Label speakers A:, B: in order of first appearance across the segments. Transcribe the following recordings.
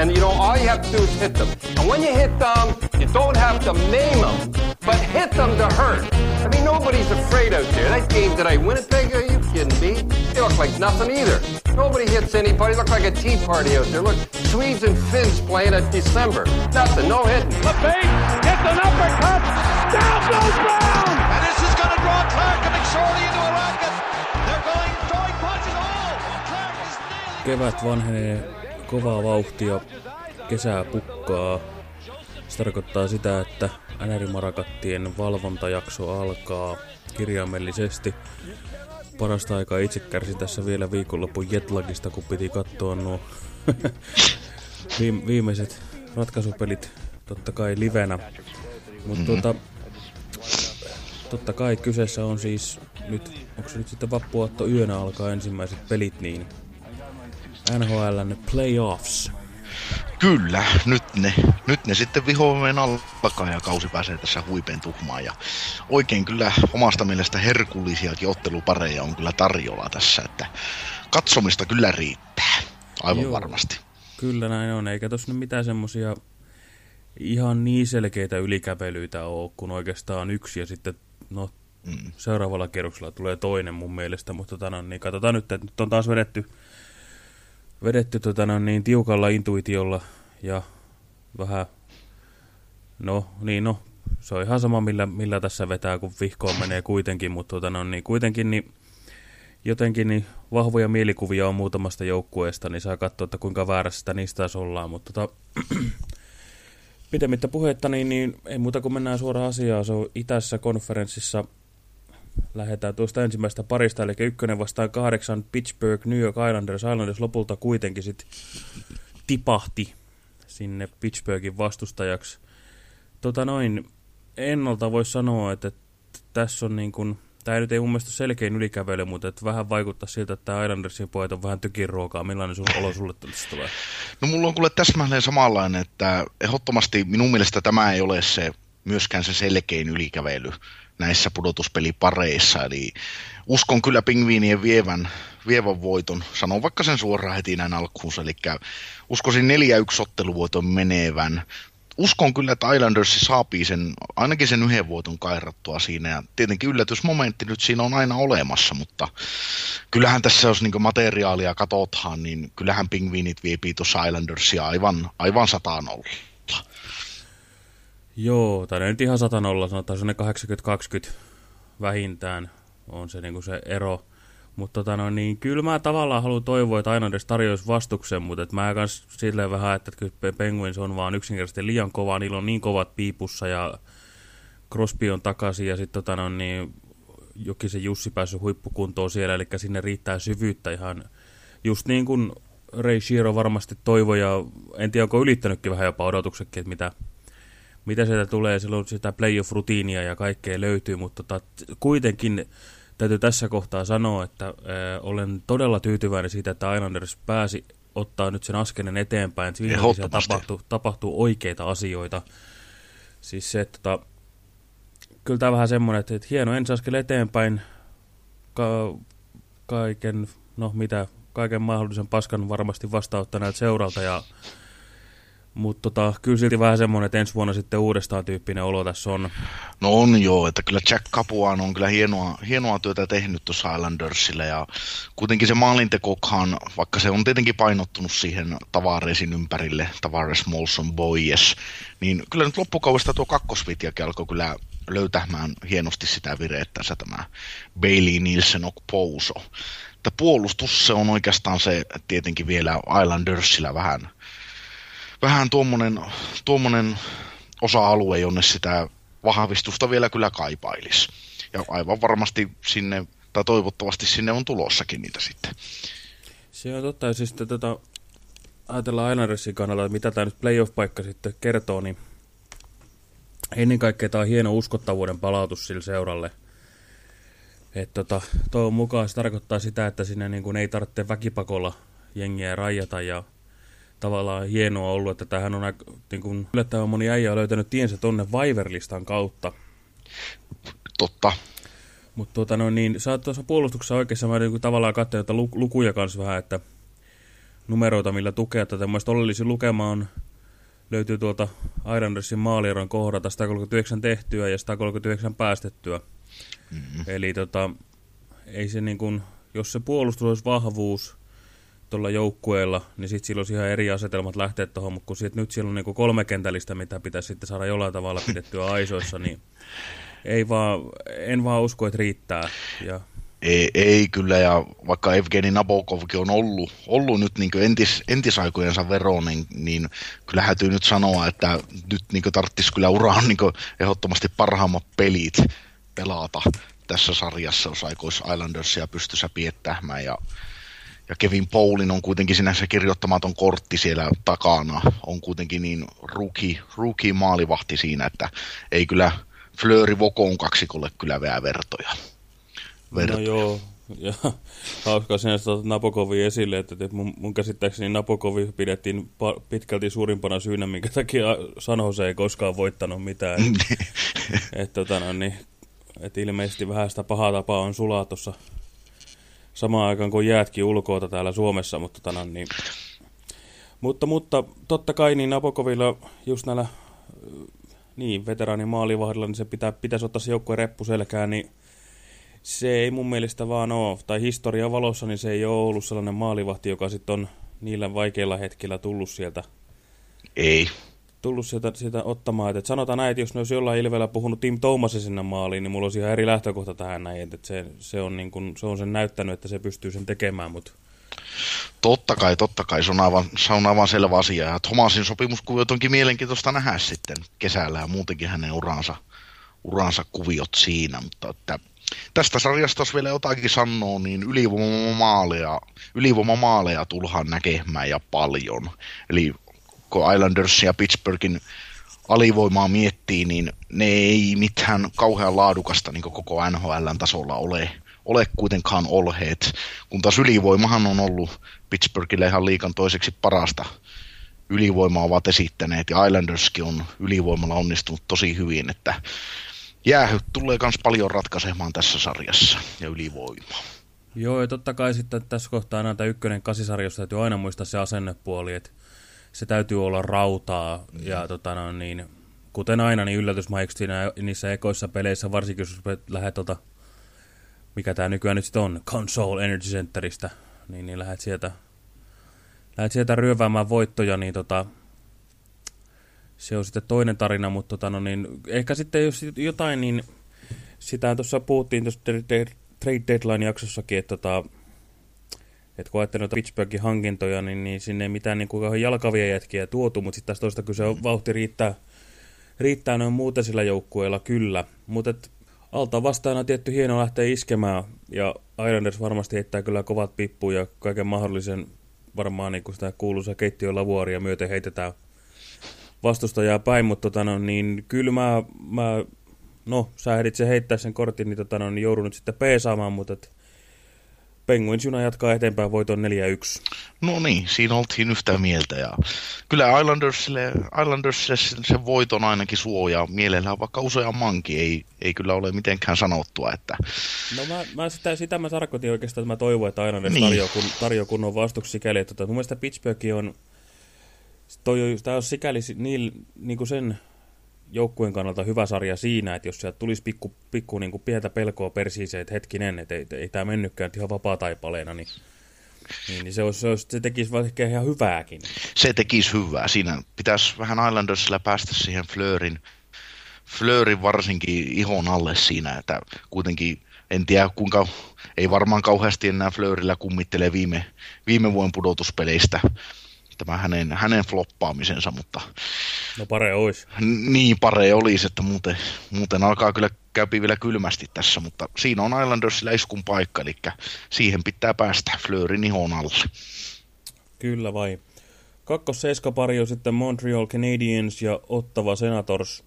A: And you know, all you have to do is hit them. And when you hit them, you don't have to name them but hit them to hurt. I mean, nobody's afraid out there. That game today, Winnipeg, are you kidding me? They look like nothing either. Nobody hits anybody. Look like a tea party out there. Look, Swedes and Finns playing at December. Nothing, no hitting.
B: LePage gets an uppercut. Down goes Brown.
C: And this is going to draw Clark and McSorley into a racket. They're going throwing punches all. Clark is nailing.
D: Kevät vanhenee kovaa vauhtia, kesää pukkaa. Se tarkoittaa sitä, että NR-marakattien valvontajakso alkaa kirjaimellisesti. Parasta aikaa itse kärsin tässä vielä viikonlopun jetlagista, kun piti katsoa nuo viimeiset ratkaisupelit totta kai livenä. Mutta mm -hmm. tuota, totta kai kyseessä on siis nyt, onko se nyt sitten vappuatto yönä alkaa ensimmäiset pelit, niin NHLn playoffs.
E: Kyllä, nyt ne, nyt ne sitten vihoimeen alkaa ja kausi pääsee tässä huipentumaan. Ja oikein kyllä omasta mielestä herkullisiakin ottelupareja on kyllä tarjolla tässä, että katsomista kyllä riittää, aivan Joo, varmasti.
D: Kyllä näin on, eikä tuossa mitään semmosia ihan niin selkeitä ylikävelyitä ole, kun oikeastaan yksi ja sitten no, mm. seuraavalla kierroksella tulee toinen mun mielestä, mutta tota, no, niin katsotaan nyt, että nyt on taas vedetty vedetty tota, no, niin tiukalla intuitiolla ja vähän, no niin no, se on ihan sama millä, millä tässä vetää, kun vihkoon menee kuitenkin, mutta tota, no, niin kuitenkin niin, jotenkin niin vahvoja mielikuvia on muutamasta joukkueesta, niin saa katsoa, että kuinka väärässä niistä taas ollaan, mutta tota, pidemmittä puhetta, niin, niin ei muuta kuin mennään suoraan asiaan, se on itässä konferenssissa lähdetään tuosta ensimmäistä parista, eli ykkönen vastaan kahdeksan Pittsburgh New York Islanders. Islanders lopulta kuitenkin sit tipahti sinne Pittsburghin vastustajaksi. Tota noin, ennalta voisi sanoa, että, tässä on niin kuin, tämä nyt ei mun mielestä selkein ylikävely, mutta että vähän vaikuttaa siltä, että tämä Islandersin pojat on vähän tykiruokaa. Millainen sun olo sulle tulee?
E: No mulla on kuule täsmälleen samanlainen, että ehdottomasti minun mielestä tämä ei ole se myöskään se selkein ylikävely näissä pudotuspelipareissa. Eli uskon kyllä pingviinien vievän, vievän voiton. Sanon vaikka sen suoraan heti näin alkuun. Eli uskoisin 4-1 otteluvoiton menevän. Uskon kyllä, että Islanders saapii sen, ainakin sen yhden voiton kairattua siinä. Ja tietenkin yllätysmomentti nyt siinä on aina olemassa, mutta kyllähän tässä, jos niin materiaalia katsotaan, niin kyllähän pingviinit viepii tuossa Islandersia aivan, aivan sataan olla.
D: Joo, tai nyt ihan satanolla, sanotaan se 80-20 vähintään on se, niin se ero. Mutta tota no, niin, kyllä mä tavallaan haluan toivoa, että aina edes tarjoaisi vastuksen, mutta et mä kans silleen vähän, että kyllä Penguins on vaan yksinkertaisesti liian kova, niillä on niin kovat piipussa ja Crosby on takaisin ja sitten tota no, niin, Jokisen Jussi päässyt huippukuntoon siellä, eli sinne riittää syvyyttä ihan just niin kuin Ray Shiro varmasti toivoi ja en tiedä onko ylittänytkin vähän jopa odotuksetkin, että mitä mitä sieltä tulee, silloin sitä playoff-rutiinia ja kaikkea löytyy, mutta tota, kuitenkin täytyy tässä kohtaa sanoa, että äh, olen todella tyytyväinen siitä, että Islanders pääsi ottaa nyt sen askenen eteenpäin, että siinä tapahtuu, tapahtuu oikeita asioita. Siis se, että tota, kyllä tämä vähän semmoinen, että, että hieno ensaskel eteenpäin, ka kaiken, no mitä, kaiken mahdollisen paskan varmasti vastaanottaneet seuralta ja mutta tota, kyllä silti vähän semmoinen, että ensi vuonna sitten uudestaan tyyppinen olo tässä on.
E: No on joo, että kyllä Jack Capuan on kyllä hienoa, hienoa työtä tehnyt tuossa Islandersille ja kuitenkin se maalintekohan, vaikka se on tietenkin painottunut siihen Tavaresin ympärille, Tavares, Molson, Boyes, niin kyllä nyt loppukaudesta tuo kakkosvitjakin alkoi kyllä löytämään hienosti sitä vireettänsä tämä Bailey Nielsen Pouso. Että puolustus se on oikeastaan se tietenkin vielä Islandersillä vähän – vähän tuommoinen, tuommoinen osa-alue, jonne sitä vahvistusta vielä kyllä kaipailisi. Ja aivan varmasti sinne, tai toivottavasti sinne on tulossakin niitä sitten.
D: Se on totta, ja siis tota, ajatellaan Islandersin kannalta, että mitä tämä nyt playoff-paikka sitten kertoo, niin ennen kaikkea tämä on hieno uskottavuuden palautus sille seuralle. Että tota, toivon mukaan se tarkoittaa sitä, että sinne niin kuin ei tarvitse väkipakolla jengiä rajata ja tavallaan hienoa ollut, että tähän on niin kuin, yllättävän moni äijä on löytänyt tiensä tonne Viverlistan kautta.
E: Totta.
D: Mutta tuota, no, niin, sä oot tuossa puolustuksessa oikeassa, mä niin tavallaan katsoin että lukuja kanssa vähän, että numeroita, millä tukea tätä. Mielestäni oleellisin lukema on, löytyy tuolta Islandersin maalieron kohdata 139 tehtyä ja 139 päästettyä. Mm -hmm. Eli tota, ei se niin kuin, jos se puolustus olisi vahvuus tuolla joukkueella, niin sitten sillä olisi ihan eri asetelmat lähteä tuohon, mutta kun sit nyt siellä on niin kolme kentällistä, mitä pitäisi sitten saada jollain tavalla pidettyä aisoissa, niin ei vaan, en vaan usko, että riittää. Ja...
E: Ei, ei kyllä, ja vaikka Evgeni Nabokovkin on ollut, ollut nyt niin entis, entisaikojensa veroon, niin, niin kyllä hätyy nyt sanoa, että nyt niin tarvitsisi kyllä uraan niin ehdottomasti parhaimmat pelit pelata tässä sarjassa, jos aikoisi Islandersia pystyssä piettämään, ja ja Kevin Paulin on kuitenkin sinänsä kirjoittamaton kortti siellä takana. On kuitenkin niin rookie, rookie maalivahti siinä, että ei kyllä Flööri Vokoon kaksikolle kyllä vää vertoja.
D: Verto. No joo, ja hauskaa sinä Napokovi esille, että mun, mun käsittääkseni Napokovi pidettiin pitkälti suurimpana syynä, minkä takia Sanose ei koskaan voittanut mitään. että tota, no, niin, et ilmeisesti vähän sitä pahaa tapaa on sulaa tuossa samaan aikaan kuin jäätkin ulkoota täällä Suomessa, mutta, no, niin, mutta, mutta totta kai niin Napokovilla just näillä niin, veteraanin maalivahdilla, niin se pitää, pitäisi ottaa se joukkueen reppu selkään, niin se ei mun mielestä vaan ole, tai historian valossa, niin se ei ole ollut sellainen maalivahti, joka sitten on niillä vaikeilla hetkillä tullut sieltä.
E: Ei.
D: Tullut sieltä, sieltä ottamaan. Et sanotaan näin, että jos ne olisi jollain ilveellä puhunut Tim Thomasin sinne maaliin, niin mulla olisi ihan eri lähtökohta tähän näin. Että se, se, on niin kun, se on sen näyttänyt, että se pystyy sen tekemään, mutta
E: Totta kai, totta kai, se on aivan, se on aivan selvä asia. Ja Thomasin sopimuskuviot onkin mielenkiintoista nähdä sitten kesällä ja muutenkin hänen uransa, uransa kuviot siinä. Mutta että tästä sarjasta, jos vielä jotakin sanoo, niin ylivoimamaaleja, ylivoimamaaleja tullaan näkemään ja paljon. Eli kun Islanders ja Pittsburghin alivoimaa miettii, niin ne ei mitään kauhean laadukasta niin koko NHLn tasolla ole ole kuitenkaan olheet, kun taas ylivoimahan on ollut Pittsburghille ihan liikan toiseksi parasta ylivoimaa ovat esittäneet, ja Islanderskin on ylivoimalla onnistunut tosi hyvin, että jäähyt tulee myös paljon ratkaisemaan tässä sarjassa ja ylivoimaa.
D: Joo, ja totta kai sitten tässä kohtaa näitä ykkönen kasisarjassa täytyy aina muistaa se asennepuoli, että se täytyy olla rautaa, mm. ja tota no, niin, kuten aina, niin yllätysmaiksi niissä ekoissa peleissä, varsinkin jos lähdet tota, mikä tämä nykyään nyt sitten on, Console Energy Centeristä, niin, niin lähdet sieltä, lähdet sieltä ryöväämään voittoja, niin tota, se on sitten toinen tarina, mutta tota, no niin, ehkä sitten jos jotain, niin sitä tuossa puhuttiin tuossa Trade Deadline-jaksossakin, että tota, että kun ajattelee noita Pittsburghin hankintoja, niin, niin sinne ei mitään niin kuin jalkavia jätkiä tuotu, mutta sitten taas toista kyse on vauhti riittää, riittää noin muuten sillä joukkueella kyllä. Mutta alta vastaana tietty hieno lähteä iskemään ja Islanders varmasti heittää kyllä kovat pippuja ja kaiken mahdollisen varmaan niin kuin sitä kuuluisa keittiölavuoria myöten heitetään vastustajaa päin, mutta tota, no, niin kyllä mä, mä, no sä ehdit se heittää sen kortin, niin, tota, no, niin joudun nyt sitten peesaamaan, mutta et, Penguins Juna jatkaa eteenpäin voiton 4-1.
E: No niin, siinä oltiin yhtä mieltä. Ja kyllä Islandersille, Islandersille se voiton ainakin suojaa mielellään, vaikka useammankin ei, ei kyllä ole mitenkään sanottua. Että...
D: No mä, mä sitä, sitä mä tarkoitin oikeastaan, että mä toivon, että Islanders niin. tarjoaa, kun, tarjoaa kunnon vastuksi sikäli. Että, tota, mun mielestä Pittsburgh on, toi, tämä on sikäli niin, niin kuin sen joukkueen kannalta hyvä sarja siinä, että jos sieltä tulisi pikku, pikku niin kuin pientä pelkoa persiiseen, että hetkinen, että ei, ei tämä mennytkään ihan vapaa-taipaleena, niin, niin, niin se, olisi, se, olisi, se tekisi vaikka ihan hyvääkin.
E: Se tekisi hyvää. Siinä pitäisi vähän Islandersilla päästä siihen Flöörin, Flöörin varsinkin ihon alle siinä, että kuitenkin en tiedä kuinka, ei varmaan kauheasti enää Flöörillä kummittelee viime, viime vuoden pudotuspeleistä tämä hänen, hänen floppaamisensa, mutta...
D: No pare olisi.
E: Niin, pare olisi, että muuten, muuten alkaa kyllä käypi vielä kylmästi tässä, mutta siinä on Islandersilla iskun paikka, eli siihen pitää päästä Fleurin ihon alle.
D: Kyllä vai. Kakkos pari on sitten Montreal Canadiens ja Ottava Senators.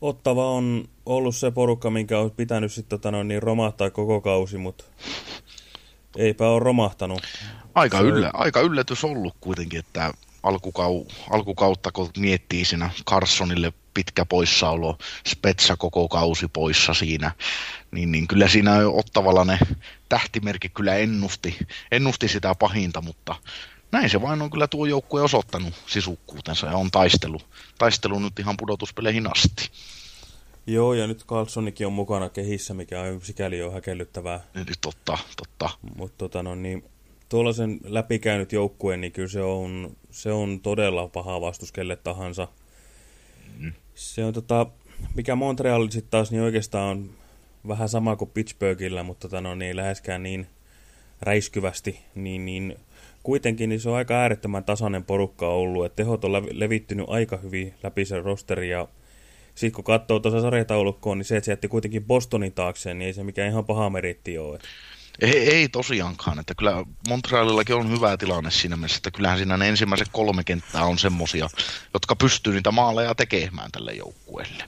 D: Ottava on ollut se porukka, minkä on pitänyt sitten tota, niin romahtaa koko kausi, mutta eipä ole romahtanut.
E: Aika, yllä, aika yllätys ollut kuitenkin, että alkukau, alkukautta kun miettii siinä Carsonille pitkä poissaolo, Spetsa koko kausi poissa siinä, niin, niin kyllä siinä ottavalla ne tähtimerkki kyllä ennusti, ennusti sitä pahinta, mutta näin se vain on kyllä tuo joukkue osoittanut sisukkuutensa ja on taistelu, taistelu nyt ihan pudotuspeleihin asti.
D: Joo, ja nyt Carlsonikin on mukana kehissä, mikä on sikäli jo häkellyttävää.
E: Niin, totta, totta.
D: Mutta tota, no, niin, tuollaisen läpikäynyt joukkueen, niin kyllä se on, se on todella paha vastus kelle tahansa. Mm. Se on tota, mikä Montreal sitten taas, niin oikeastaan on vähän sama kuin Pittsburghillä, mutta tota, no, niin, läheskään niin räiskyvästi, niin, niin kuitenkin niin se on aika äärettömän tasainen porukka ollut, että tehot on levittynyt aika hyvin läpi sen rosteri ja sitten kun katsoo tuossa sarjataulukkoon, niin se, että se jätti kuitenkin Bostonin taakseen, niin ei se mikään ihan paha meritti ole.
E: Ei, ei tosiaankaan, että kyllä Montrealillakin on hyvä tilanne siinä mielessä, että kyllähän siinä ne ensimmäiset kolme kenttää on semmosia, jotka pystyy niitä maaleja tekemään tälle joukkueelle.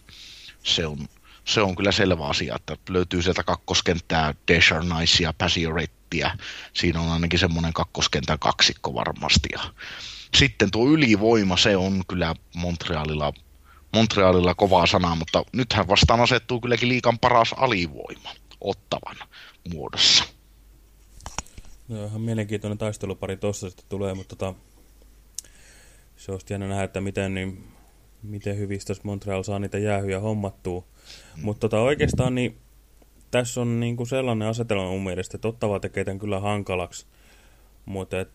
E: Se on, se on kyllä selvä asia, että löytyy sieltä kakkoskenttää Desharnaisia, Passiorettia, siinä on ainakin semmoinen kakkoskentän kaksikko varmasti. Ja sitten tuo ylivoima, se on kyllä Montrealilla, Montrealilla kovaa sanaa, mutta nythän vastaan asettuu kylläkin liikan paras alivoima ottavan muodossa.
D: No ihan mielenkiintoinen taistelupari tuossa sitten tulee, mutta tota, se olisi jännä nähdä, että miten, niin, miten hyvin Montreal saa niitä jäähyjä hommattua. Mm. Mutta tota, oikeastaan niin, tässä on niin kuin sellainen asetelma mun mielestä, että Ottava tekee tämän kyllä hankalaksi, mutta et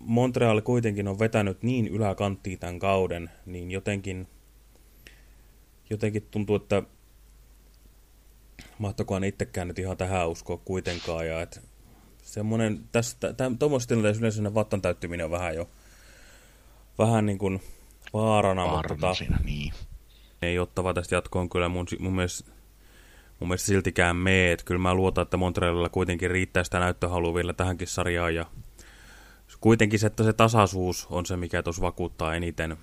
D: Montreal kuitenkin on vetänyt niin yläkanttiin tämän kauden, niin jotenkin, jotenkin tuntuu, että mahtokohan itsekään nyt ihan tähän uskoa kuitenkaan, ja että semmoinen, tästä, tuommoisessa tilanteessa yleensä vattan täyttyminen on vähän jo, vähän niin kuin vaarana, vaarana mutta tota,
E: siinä, niin.
D: ei ottava tästä jatkoon kyllä mun, mun mielestä mun mielestä siltikään mee, että kyllä mä luotan, että Montrealilla kuitenkin riittää sitä näyttöhalua vielä tähänkin sarjaan ja kuitenkin se, että se tasaisuus on se, mikä tuossa vakuuttaa eniten.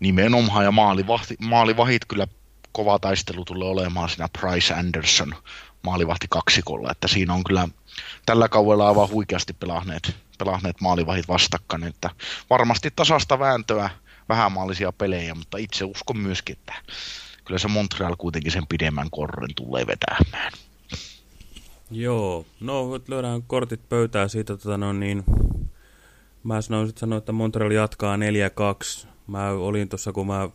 E: Nimenomaan ja maalivahti, maalivahit kyllä kova taistelu tulee olemaan siinä Price Anderson maalivahti kaksikolla, että siinä on kyllä tällä kaudella aivan huikeasti pelahneet, pelahneet maalivahit vastakkain, että varmasti tasasta vääntöä, vähämaallisia pelejä, mutta itse uskon myöskin, että kyllä se Montreal kuitenkin sen pidemmän korren tulee vetämään.
D: Joo, no löydään kortit pöytää siitä, tota, no niin, mä sanoisin sanoa, että Montreal jatkaa 4-2. Mä olin tuossa, kun mä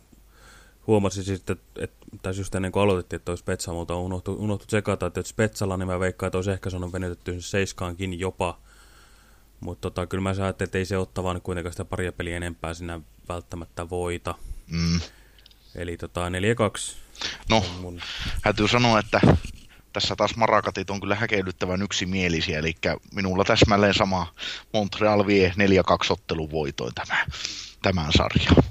D: huomasin sitten, että, tai just ennen kuin aloitettiin, että olisi Spetsa, mutta unohtu, unohtu tsekata, että Spetsalla, niin mä veikkaan, että olisi ehkä sanonut venytetty seiskaankin jopa. Mutta tota, kyllä mä ajattelin, että ei se ottava kuitenkaan sitä paria peliä enempää sinä välttämättä voita.
E: Mm.
D: Eli tota 4-2.
E: No, mun... täytyy sanoa, että tässä taas Marakatit on kyllä häkeilyttävän yksimielisiä, eli minulla täsmälleen sama Montreal vie 4-2 ottelun voitoin tämä, tämän sarjan.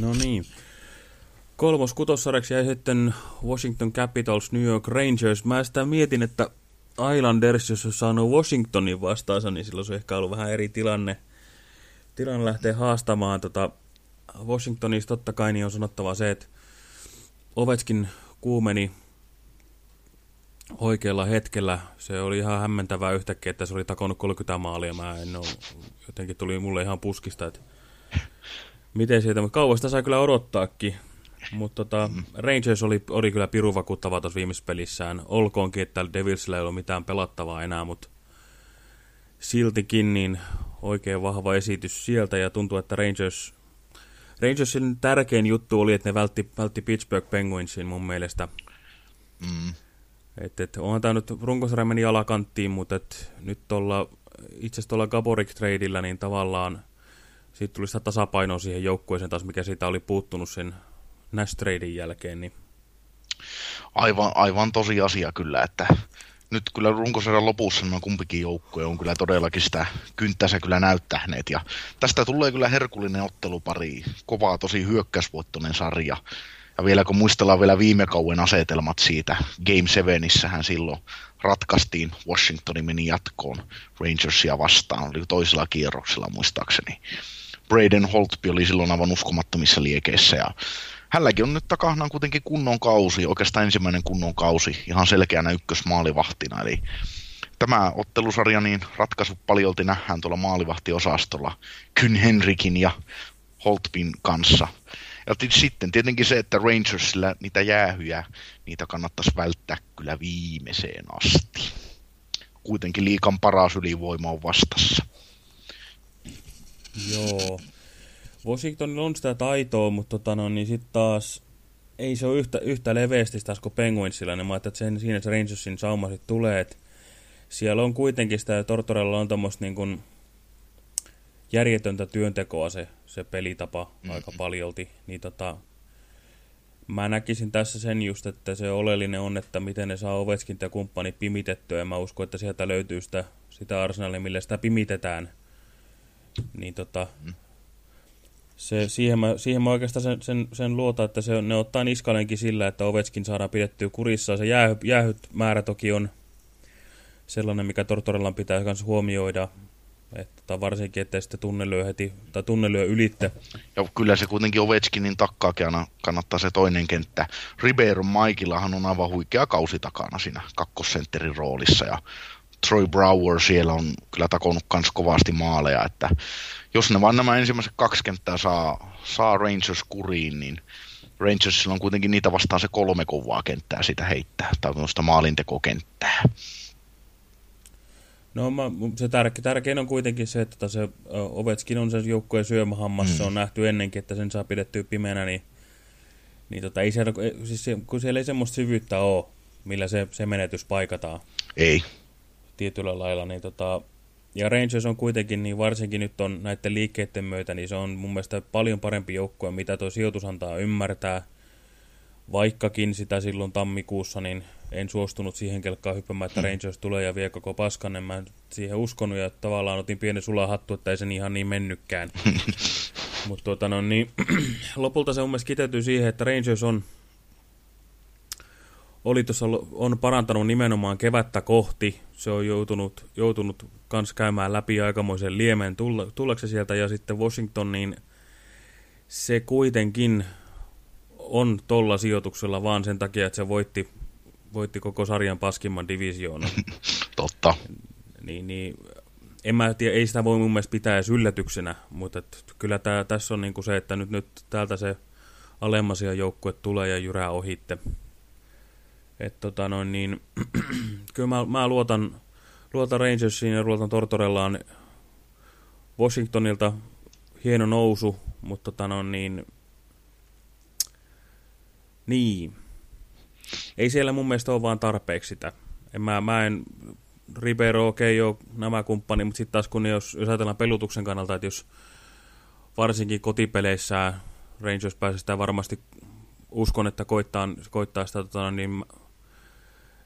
D: No niin. Kolmos kutossarjaksi jäi sitten Washington Capitals, New York Rangers. Mä sitä mietin, että Islanders, jos olisi saanut Washingtonin vastaansa, niin silloin se ehkä ollut vähän eri tilanne. Tilanne lähtee haastamaan tota Washingtonista totta kai niin on sanottava se, että Ovetskin kuumeni oikealla hetkellä. Se oli ihan hämmentävää yhtäkkiä, että se oli takonut 30 maalia. Mä en ole, jotenkin tuli mulle ihan puskista, että miten siitä, mutta kauasta sai kyllä odottaakin. Mutta tota, Rangers oli, oli kyllä pirun vakuuttava tuossa viimeisessä pelissään. Olkoonkin, että Devilsillä ei ole mitään pelattavaa enää, mutta siltikin niin oikein vahva esitys sieltä ja tuntuu, että Rangers, Rangersin tärkein juttu oli, että ne vältti, vältti Pittsburgh Penguinsin mun mielestä.
E: Mm.
D: Et, et, onhan tämä nyt runkosarja meni alakanttiin, mutta et, nyt tuolla, itse asiassa tuolla Gaborik tradeillä niin tavallaan siitä tuli sitä tasapainoa siihen joukkueeseen taas, mikä siitä oli puuttunut sen Nash tradein jälkeen. Niin...
E: Aivan, aivan tosi asia kyllä, että nyt kyllä runkosarjan lopussa nämä kumpikin joukkue on kyllä todellakin sitä kynttänsä kyllä näyttäneet. Ja tästä tulee kyllä herkullinen ottelupari, kovaa tosi hyökkäysvoittoinen sarja. Ja vielä kun muistellaan vielä viime kauden asetelmat siitä, Game 7 silloin ratkaistiin, Washingtonin meni jatkoon Rangersia vastaan, oli toisella kierroksella muistaakseni. Braden Holtby oli silloin aivan uskomattomissa liekeissä ja hänelläkin on nyt takana kuitenkin kunnon kausi, oikeastaan ensimmäinen kunnon kausi, ihan selkeänä ykkösmaalivahtina, eli tämä ottelusarja niin ratkaisu paljolti nähdään tuolla maalivahtiosastolla Kyn Henrikin ja Holtbin kanssa. Ja sitten tietenkin se, että Rangersilla niitä jäähyjä, niitä kannattaisi välttää kyllä viimeiseen asti. Kuitenkin liikan paras ylivoima on vastassa.
D: Joo. Washingtonilla on sitä taitoa, mutta tota no, niin sitten taas ei se ole yhtä, yhtä leveästi taas kuin Penguinsilla, niin mä että sen, siinä se Rangersin sauma sitten tulee, että siellä on kuitenkin sitä, Tortorella on tämmöistä niin kuin järjetöntä työntekoa se, se pelitapa mm -hmm. aika paljolti, niin tota, mä näkisin tässä sen just, että se oleellinen on, että miten ne saa Ovechkin ja kumppani pimitettyä, ja mä uskon, että sieltä löytyy sitä, sitä arsenalia, millä sitä pimitetään. Niin tota, mm. se, siihen, mä, siihen mä oikeastaan sen, sen, sen luota, että se, ne ottaa niskalenkin sillä, että Ovechkin saadaan pidettyä kurissa. Se jäähy, jäähyt määrä toki on sellainen, mikä Tortorellan pitää myös huomioida, että varsinkin, ettei sitten tunne lyö heti, tai tunne lyö ylitte.
E: Ja kyllä se kuitenkin Ovechkinin takkaakin kannattaa se toinen kenttä. Ribeiro Maikillahan on aivan huikea kausi takana siinä kakkosentterin roolissa, ja Troy Brower siellä on kyllä takonut kans kovasti maaleja, että jos ne vaan nämä ensimmäiset kaksi kenttää saa, saa Rangers kuriin, niin Rangersilla on kuitenkin niitä vastaan se kolme kovaa kenttää sitä heittää, tai maalintekokenttää.
D: No mä, se tärke, tärkein on kuitenkin se, että se Ovetskin on se joukkueen syömähammas, mm. se on nähty ennenkin, että sen saa pidettyä pimeänä, niin, niin tota, ei siellä, siis se, kun siellä ei semmoista syvyyttä ole, millä se, se menetys paikataan.
E: Ei.
D: Tietyllä lailla, niin tota, ja Rangers on kuitenkin, niin varsinkin nyt on näiden liikkeiden myötä, niin se on mun mielestä paljon parempi joukkue, mitä tuo sijoitus antaa ymmärtää. Vaikkakin sitä silloin tammikuussa, niin en suostunut siihen kelkkaan hyppäämään, että Rangers tulee ja vie koko paskan. En mä siihen uskonut ja tavallaan otin pienen sulahattu, että ei se ihan niin mennykään. Mutta tuota, no, niin, lopulta se mun mielestä kiteytyy siihen, että Rangers on oli tuossa, on parantanut nimenomaan kevättä kohti. Se on joutunut, joutunut kans käymään läpi aikamoisen liemen tullakseen sieltä ja sitten Washington, niin se kuitenkin on tolla sijoituksella vaan sen takia, että se voitti voitti koko sarjan paskimman divisioonan.
E: Totta.
D: Niin, niin en mä tiedä, ei sitä voi mun mielestä pitää edes yllätyksenä, mutta et, kyllä tää, tässä on niinku se, että nyt, nyt täältä se alemmasia joukkue tulee ja jyrää ohitte. Et tota noin niin, kyllä mä, mä luotan, luotan Rangersiin ja luotan Tortorellaan Washingtonilta hieno nousu, mutta tota noin niin, niin, ei siellä mun mielestä ole vaan tarpeeksi sitä. En mä, mä en, Ribeiro, okei, okay, nämä kumppani, mutta sitten taas kun jos, jos ajatellaan pelutuksen kannalta, että jos varsinkin kotipeleissä Rangers pääsee sitä varmasti, uskon, että koittaa, koittaa sitä tota, niin,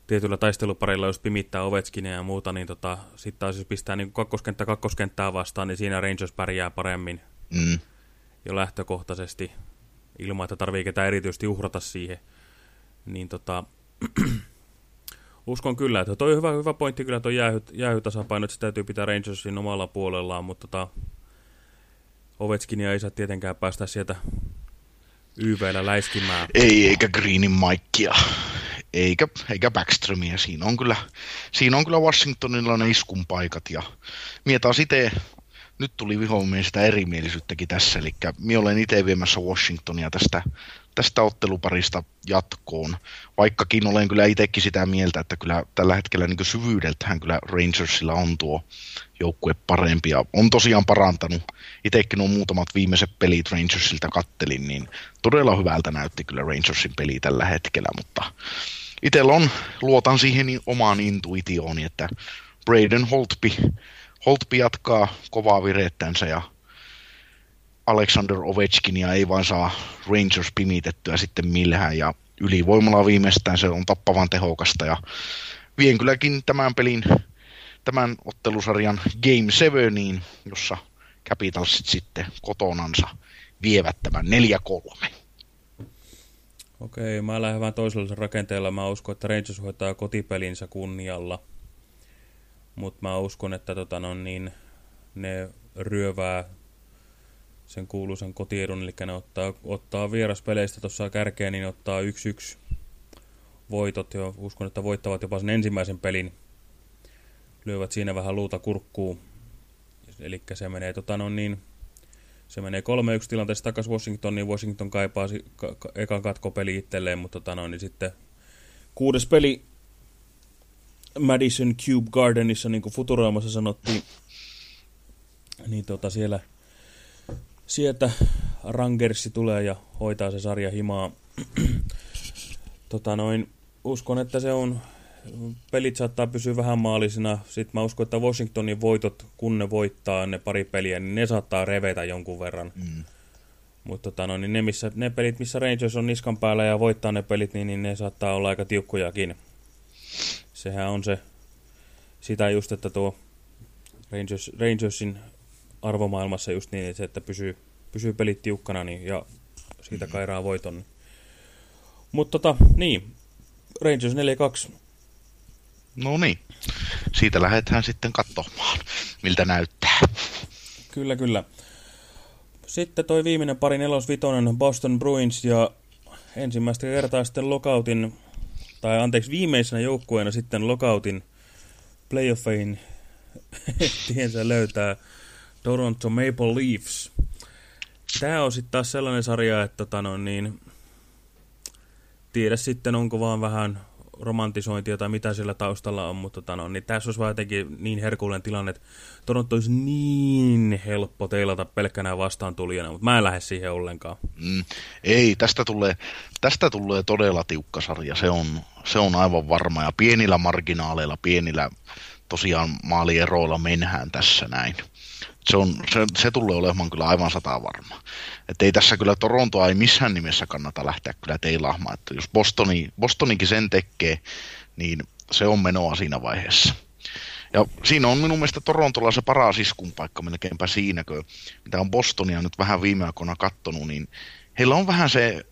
D: tietyllä taisteluparilla, jos pimittää Ovechkinia ja muuta, niin tota, sitten taas jos pistää niin kakkoskenttä kakkoskenttää vastaan, niin siinä Rangers pärjää paremmin mm. jo lähtökohtaisesti, ilman että tarvii ketään erityisesti uhrata siihen niin tota, uskon kyllä, että toi on hyvä, hyvä pointti kyllä tuo jäähy, jäähytasapaino, että se täytyy pitää Rangersin omalla puolellaan, mutta tota, Ovechkinia ei saa tietenkään päästä sieltä YVllä läiskimään.
E: Ei, eikä Greenin Mikea, eikä, eikä Backstromia. Siinä on kyllä, siinä on kyllä Washingtonilla ne iskun paikat ja mietaa itse nyt tuli vihoimmin sitä erimielisyyttäkin tässä, eli minä olen itse viemässä Washingtonia tästä, tästä otteluparista jatkoon, vaikkakin olen kyllä itsekin sitä mieltä, että kyllä tällä hetkellä niin syvyydeltähän kyllä Rangersilla on tuo joukkue parempi, ja on tosiaan parantanut. Itsekin on muutamat viimeiset pelit Rangersilta kattelin, niin todella hyvältä näytti kyllä Rangersin peli tällä hetkellä, mutta itsellä on, luotan siihen omaan intuitiooni, että Braden Holtby Holtby jatkaa kovaa virettänsä ja Alexander Ovechkinia ei vaan saa Rangers pimitettyä sitten millään ja ylivoimalla viimeistään se on tappavan tehokasta ja vien kylläkin tämän pelin, tämän ottelusarjan Game 7, jossa Capitalsit sitten kotonansa vievät tämän 4-3.
D: Okei, mä lähden vähän toisella rakenteella. Mä uskon, että Rangers hoitaa kotipelinsä kunnialla – mutta mä uskon, että tota, no, niin, ne ryövää sen kuuluisan kotiedun, eli ne ottaa, ottaa vieraspeleistä tuossa kärkeen, niin ottaa 1-1 voitot, ja uskon, että voittavat jopa sen ensimmäisen pelin, lyövät siinä vähän luuta kurkkuun, eli se menee, tota, no niin, se menee 3-1 tilanteessa takaisin Washingtoniin, niin Washington kaipaa ka ka ekan katkopeli itselleen, mutta tota, no, niin sitten kuudes peli Madison Cube Gardenissa, niin kuin Futuroimassa sanottiin, niin tota siellä sieltä Rangersi tulee ja hoitaa se sarja himaa. tota noin, uskon, että se on, pelit saattaa pysyä vähän maalisina. Sitten mä uskon, että Washingtonin voitot, kun ne voittaa ne pari peliä, niin ne saattaa revetä jonkun verran. Mm. Mutta tota noin, niin ne, missä, ne pelit, missä Rangers on niskan päällä ja voittaa ne pelit, niin, niin ne saattaa olla aika tiukkojakin. Sehän on se sitä just, että tuo Rangers, Rangersin arvomaailmassa just niin, että, se, että pysyy, pysyy pelit tiukkana niin, ja siitä mm. kairaa voiton. Niin. Mutta tota, niin, Rangers 4-2.
E: No niin, siitä lähdetään sitten katsomaan, miltä näyttää.
D: Kyllä, kyllä. Sitten toi viimeinen pari nelosvitonen Boston Bruins ja ensimmäistä kertaa sitten lokautin, tai anteeksi viimeisenä joukkueena sitten lokautin playoffeihin tiensä löytää Toronto Maple Leafs. Tämä on sitten taas sellainen sarja, että tota no, niin, tiedä sitten onko vaan vähän romantisointia tai mitä siellä taustalla on, mutta tota no, niin tässä olisi vaan jotenkin niin herkullinen tilanne, että Toronto olisi niin helppo teilata pelkkänä vastaan tulijana, mutta mä en lähde siihen ollenkaan.
E: Mm, ei, tästä tulee, tästä tulee todella tiukka sarja, se on, se on aivan varma ja pienillä marginaaleilla, pienillä tosiaan maalieroilla mennään tässä näin. Se, on, se, se tulee olemaan kyllä aivan sata varma. Että ei tässä kyllä Torontoa ei missään nimessä kannata lähteä kyllä teilaamaan. Että jos Bostoni, Bostonikin sen tekee, niin se on menoa siinä vaiheessa. Ja siinä on minun mielestä Torontolla se paras iskun paikka melkeinpä siinäkö, mitä on Bostonia nyt vähän viime aikoina kattonut, niin heillä on vähän se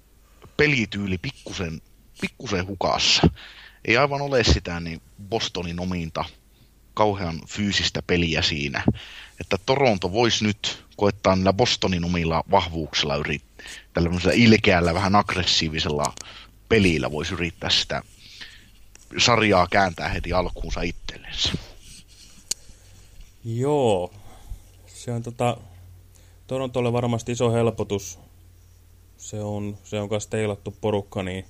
E: pelityyli pikkusen, pikkusen hukassa. Ei aivan ole sitä niin Bostonin ominta kauhean fyysistä peliä siinä. Että Toronto voisi nyt koettaa niillä Bostonin omilla vahvuuksilla yrittää, tällaisella ilkeällä, vähän aggressiivisella pelillä voisi yrittää sitä sarjaa kääntää heti alkuunsa itsellensä.
D: Joo, se on tota, Torontolle varmasti iso helpotus. Se on, se on kanssa teilattu porukka, niin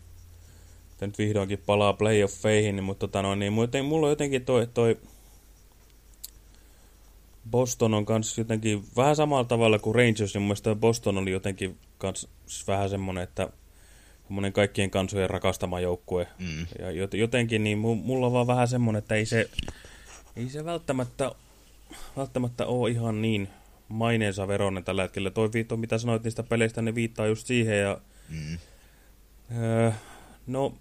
D: nyt vihdoinkin palaa playoffeihin, mutta tota noin, niin mulla on jotenkin toi, toi Boston on kanssa jotenkin vähän samalla tavalla kuin Rangers, niin mun Boston oli jotenkin kans vähän semmoinen, että semmoinen kaikkien kansojen rakastama joukkue. Mm. Ja jotenkin niin mulla on vaan vähän semmoinen, että ei se, ei se välttämättä, välttämättä ole ihan niin maineensa veronen tällä hetkellä. Toi viitto, mitä sanoit niistä peleistä, ne viittaa just siihen. Ja, mm. öö, no,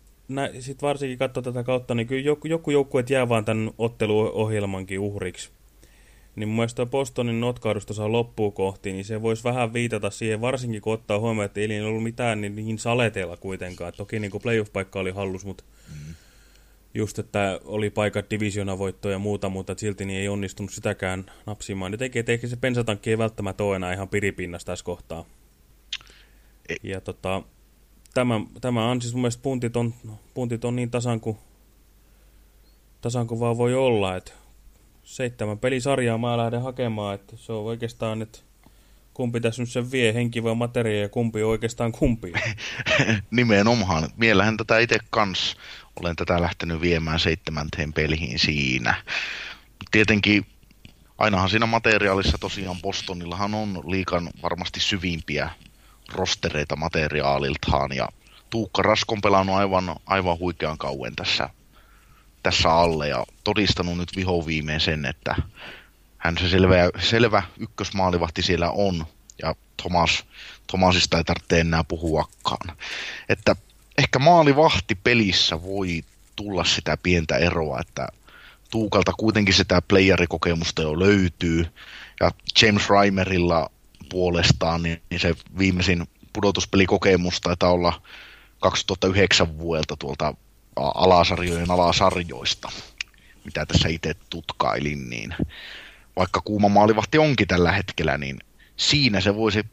D: sitten varsinkin katsoa tätä kautta, niin kyllä joku, joku joukkue jää vaan tämän otteluohjelmankin uhriksi niin mun mielestä Bostonin notkaudusta saa loppuun kohti, niin se voisi vähän viitata siihen, varsinkin kun ottaa huomioon, että ei ollut mitään niin, niin saleteilla kuitenkaan. Toki niin playoff-paikka oli hallus, mutta mm. just, että oli paikat divisionavoittoja ja muuta, mutta silti niin ei onnistunut sitäkään napsimaan. Jotenkin, että ehkä se pensatankki ei välttämättä ole enää ihan piripinnassa tässä kohtaa. Ei. Ja tota, tämä, tämä on siis mun mielestä puntit on, puntit on niin tasan kuin, tasan kuin vaan voi olla, että seitsemän pelisarjaa mä lähden hakemaan, että se on oikeastaan, että kumpi tässä nyt sen vie, henki vai materia ja kumpi on oikeastaan kumpi.
E: Nimenomaan. Mielähän tätä itse kans olen tätä lähtenyt viemään seitsemänteen peliin siinä. Tietenkin ainahan siinä materiaalissa tosiaan Bostonillahan on liikan varmasti syvimpiä rostereita materiaaliltaan ja Tuukka Raskon pelannut aivan, aivan huikean kauan tässä tässä alle ja todistanut nyt viho viimein sen, että hän se selvä, selvä ykkösmaalivahti siellä on ja Thomas, Thomasista ei tarvitse enää puhuakaan. Että ehkä maalivahti pelissä voi tulla sitä pientä eroa, että Tuukalta kuitenkin sitä playerikokemusta jo löytyy ja James Reimerilla puolestaan niin, niin se viimeisin pudotuspelikokemus taitaa olla 2009 vuodelta tuolta alasarjojen alasarjoista, mitä tässä itse tutkailin, niin vaikka kuuma maalivahti onkin tällä hetkellä, niin siinä se voisi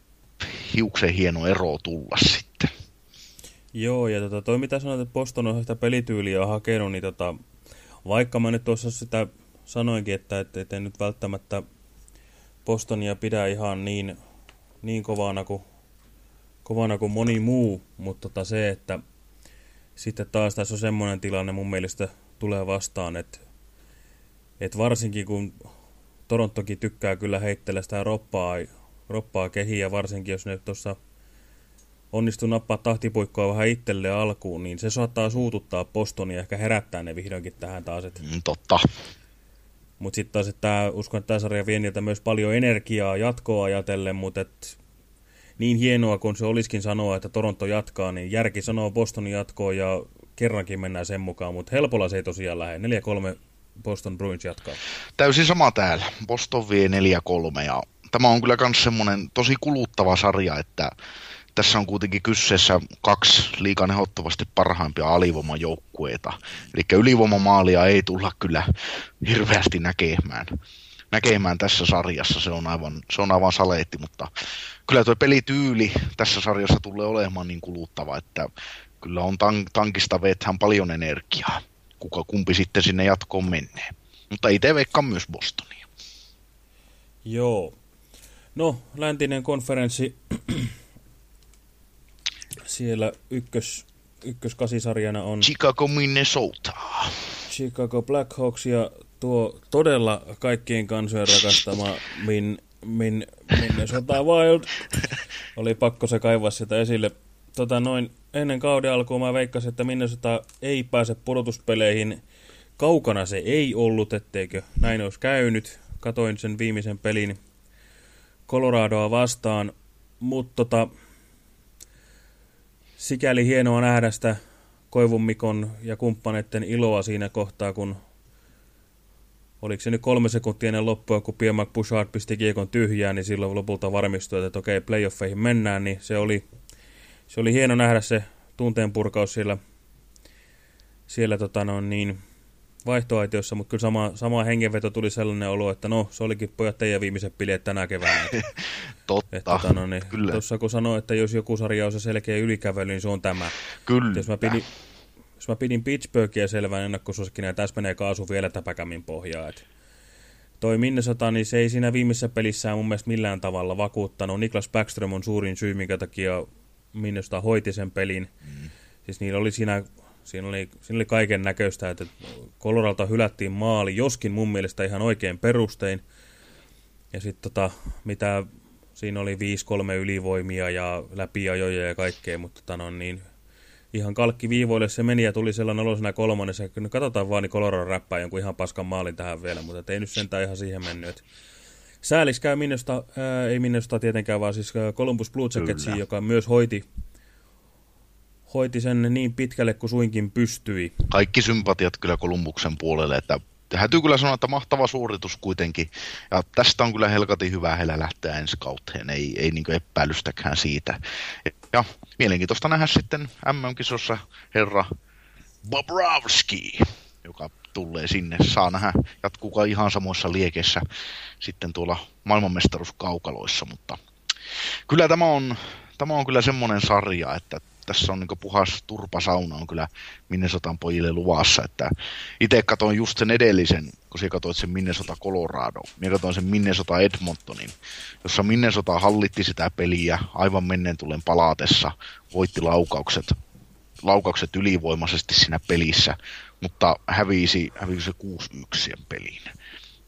E: hiuksen hieno ero tulla sitten.
D: Joo, ja tota, toi mitä sanoit, että Boston on sitä pelityyliä hakenut, niin tota, vaikka mä nyt tuossa sitä sanoinkin, että et, et en nyt välttämättä Bostonia pidä ihan niin, niin kovana, kuin, kovana kuin moni muu, mutta tota se, että sitten taas tässä on semmoinen tilanne mun mielestä tulee vastaan, että, että varsinkin kun Torontokin tykkää kyllä heittellä sitä roppaa, roppaa kehiä, varsinkin jos ne tuossa onnistuu nappaa tahtipuikkoa vähän itselle alkuun, niin se saattaa suututtaa Bostonia ja ehkä herättää ne vihdoinkin tähän taas. Et...
E: Mm, totta.
D: Mutta sitten taas, että uskon, että tämä sarja vie niiltä myös paljon energiaa jatkoa ajatellen, mutta et niin hienoa kun se olisikin sanoa, että Toronto jatkaa, niin järki sanoo Boston jatkoa ja kerrankin mennään sen mukaan, mutta helpolla se ei tosiaan lähde. 4-3 Boston Bruins jatkaa.
E: Täysin sama täällä. Boston vie 4-3 ja tämä on kyllä myös semmoinen tosi kuluttava sarja, että tässä on kuitenkin kyseessä kaksi liikan ehdottomasti parhaimpia alivoimajoukkueita. Eli ylivoimamaalia ei tulla kyllä hirveästi näkemään, näkemään tässä sarjassa. Se on aivan, se on aivan saleetti, mutta kyllä tuo pelityyli tässä sarjassa tulee olemaan niin kuluttava, että kyllä on tank, tankista vethän paljon energiaa, kuka kumpi sitten sinne jatkoon menee. Mutta itse veikkaan myös Bostonia.
D: Joo. No, läntinen konferenssi siellä ykkös, ykköskasisarjana on...
E: Chicago, Minnesota.
D: Chicago Blackhawks ja tuo todella kaikkien kansojen rakastama Min, Min, Minnesota Wild. Oli pakko se kaivaa sitä esille. Tota noin, ennen kauden alkuun mä veikkasin, että Minnesota ei pääse pudotuspeleihin. Kaukana se ei ollut, etteikö näin olisi käynyt. Katoin sen viimeisen pelin Coloradoa vastaan, mutta tota, sikäli hienoa nähdä sitä Koivun Mikon ja kumppaneiden iloa siinä kohtaa, kun oliko se nyt kolme sekuntia ennen loppua, kun Pierre Bouchard pisti kiekon tyhjään, niin silloin lopulta varmistui, että okei, playoffeihin mennään, niin se oli, se oli hieno nähdä se tunteen purkaus siellä, siellä tota no, niin, vaihtoaitiossa, mutta kyllä sama, sama hengenveto tuli sellainen olo, että no, se olikin pojat teidän viimeiset bileet tänä keväänä.
E: Totta,
D: että, tota, no, niin, kyllä. Tuossa kun sanoi, että jos joku sarja on se selkeä ylikävely, niin se on tämä.
E: Kyllä.
D: Jos mä pidin, jos mä pidin Pittsburghia selvän ennakkosuosikkina, ja tässä menee kaasu vielä täpäkämmin pohjaa. Et toi Minnesota, niin se ei siinä viimeisessä pelissä mun mielestä millään tavalla vakuuttanut. Niklas Backström on suurin syy, minkä takia Minnesota hoiti sen pelin. Mm. Siis niillä oli siinä Siinä oli, siinä oli kaiken näköistä, että Koloralta hylättiin maali, joskin mun mielestä ihan oikein perustein. Ja sitten tota, mitä siinä oli 5-3 ylivoimia ja läpiajoja ja kaikkea, mutta tota, no, niin, ihan kalkki viivoille se meni ja tuli sellainen olo siinä kolmannessa. Kyllä katsotaan vaan, niin Colorado räppää jonkun ihan paskan maalin tähän vielä, mutta ei nyt sentään ihan siihen mennyt. Säälis käy minusta, ää, ei minusta tietenkään, vaan siis Columbus Blue Jacketsi, joka myös hoiti hoiti sen niin pitkälle kuin suinkin pystyi.
E: Kaikki sympatiat kyllä Kolumbuksen puolelle, että täytyy kyllä sanoa, että mahtava suoritus kuitenkin. Ja tästä on kyllä helkatin hyvä heillä lähteä ensi kauteen, ei, ei niin epäilystäkään siitä. Ja mielenkiintoista nähdä sitten MM-kisossa herra Bobrovski, joka tulee sinne. Saa nähdä, jatkuuko ihan samoissa liekeissä sitten tuolla maailmanmestaruuskaukaloissa, mutta kyllä tämä on, tämä on kyllä semmoinen sarja, että tässä on niin puhas turpasauna on kyllä Minnesotan pojille luvassa, että itse katsoin just sen edellisen, kun sä katsoit sen Minnesota Colorado, minä katsoin sen Minnesota Edmontonin, jossa Minnesota hallitti sitä peliä aivan menneen tulen palatessa, voitti laukaukset, laukaukset ylivoimaisesti siinä pelissä, mutta hävisi, hävisi se 6-1 peliin.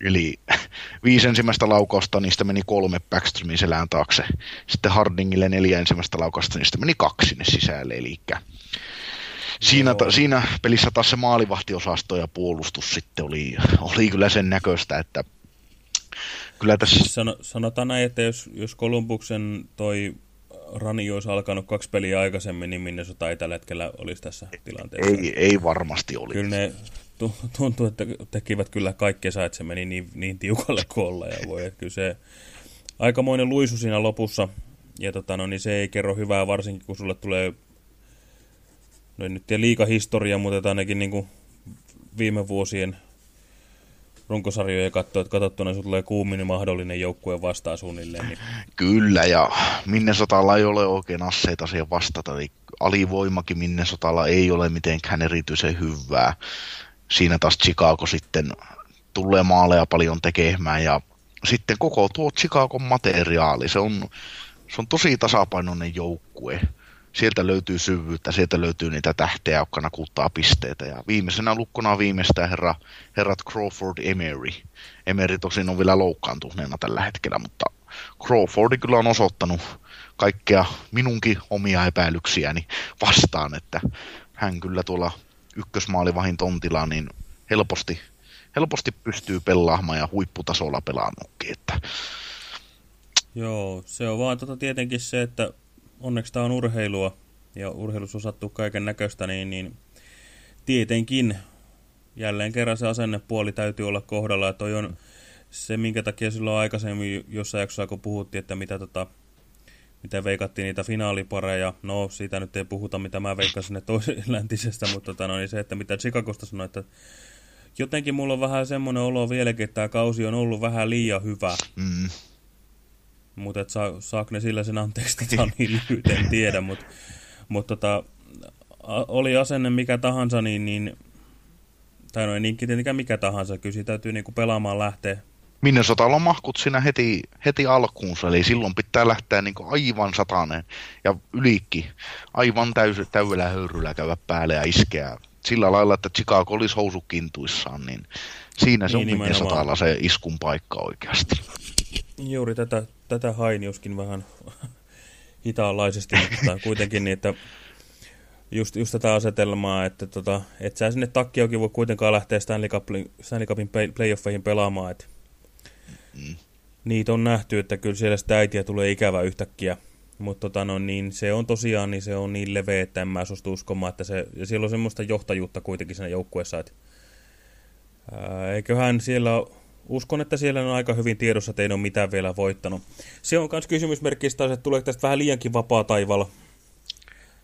E: Eli viisi ensimmäistä laukausta, niistä meni kolme Backstreamin selään taakse. Sitten Hardingille neljä ensimmäistä laukausta, niistä meni kaksi sinne sisälle. Eli siinä, ta, siinä pelissä taas se maalivahtiosasto ja puolustus sitten oli, oli kyllä sen näköistä, että kyllä tässä...
D: Sano, sanotaan näin, että jos, jos Kolumbuksen toi rani olisi alkanut kaksi peliä aikaisemmin, niin minne sota ei tällä hetkellä olisi tässä tilanteessa.
E: Ei, ei varmasti olisi.
D: Kyllä ne tuntuu, että tekivät kyllä kaikkea, että se meni niin, niin tiukalle kuin. Ja voi, että kyllä se aikamoinen luisu siinä lopussa. Ja tota, no, niin se ei kerro hyvää, varsinkin kun sulle tulee, no nyt tiedä liika historia, mutta ainakin niin kuin viime vuosien runkosarjoja katsoa, että katsottuna sun tulee kuumin mahdollinen joukkue vastaan suunnilleen. Niin...
E: Kyllä, ja Minnesotalla ei ole oikein asseita siihen vastata. Eli alivoimakin Minnesotalla ei ole mitenkään erityisen hyvää. Siinä taas Chicago sitten tulee maaleja paljon tekemään ja sitten koko tuo Chicagon materiaali, se on, se on tosi tasapainoinen joukkue. Sieltä löytyy syvyyttä, sieltä löytyy niitä tähteä, jotka nakuttaa pisteitä. Ja viimeisenä lukkona viimeistään herra, herrat Crawford Emery. Emery tosin on vielä loukkaantuneena tällä hetkellä, mutta Crawfordi kyllä on osoittanut kaikkea minunkin omia epäilyksiäni vastaan, että hän kyllä tuolla ykkösmaalivahin tontilla niin helposti, helposti pystyy pelaamaan ja huipputasolla pelaannutkin. Että...
D: Joo, se on vaan tota tietenkin se, että onneksi tämä on urheilua ja urheilussa sattuu kaiken näköistä, niin, niin tietenkin jälleen kerran se asennepuoli täytyy olla kohdalla. Ja toi on se, minkä takia silloin aikaisemmin jossain jaksossa, kun puhuttiin, että mitä, tota, mitä veikattiin niitä finaalipareja. No, siitä nyt ei puhuta, mitä mä veikkasin sinne läntisestä, mutta tota, no, niin se, että mitä Chicagosta sanoi, että jotenkin mulla on vähän semmoinen olo vieläkin, että tämä kausi on ollut vähän liian hyvä. Mm. Mutta saa, saako ne sillä sen anteeksi, että on niin lyhyt, en tiedä. Mutta mut tota, oli asenne mikä tahansa, niin, niin tai no ei niinkin tietenkään mikä tahansa, kyllä siitä täytyy niinku pelaamaan lähteä.
E: Minnesotalla on mahkut siinä heti, heti alkuunsa, eli silloin pitää lähteä niinku aivan sataneen ja ylikki, aivan täys, täydellä höyryllä käydä päälle ja iskeä sillä lailla, että Chicago olisi housukintuissaan, niin siinä se niin, on Minnesotalla se iskun paikka oikeasti.
D: Juuri tätä, tätä hain joskin vähän hitaanlaisesti, mutta kuitenkin niin, että just, just tätä asetelmaa, että tota, et sä sinne takkiokin voi kuitenkaan lähteä Stanley, Cupin, Stanley Cupin playoffeihin pelaamaan, että mm. niitä on nähty, että kyllä siellä sitä äitiä tulee ikävä yhtäkkiä, mutta tota, no, niin se on tosiaan niin se on niin leveä, että en mä suostu uskomaan, että se, ja siellä on semmoista johtajuutta kuitenkin siinä joukkueessa, että ää, eiköhän siellä uskon, että siellä on aika hyvin tiedossa, että ei ole mitään vielä voittanut. Se on myös kysymysmerkistä, että tulee tästä vähän liiankin vapaa taival,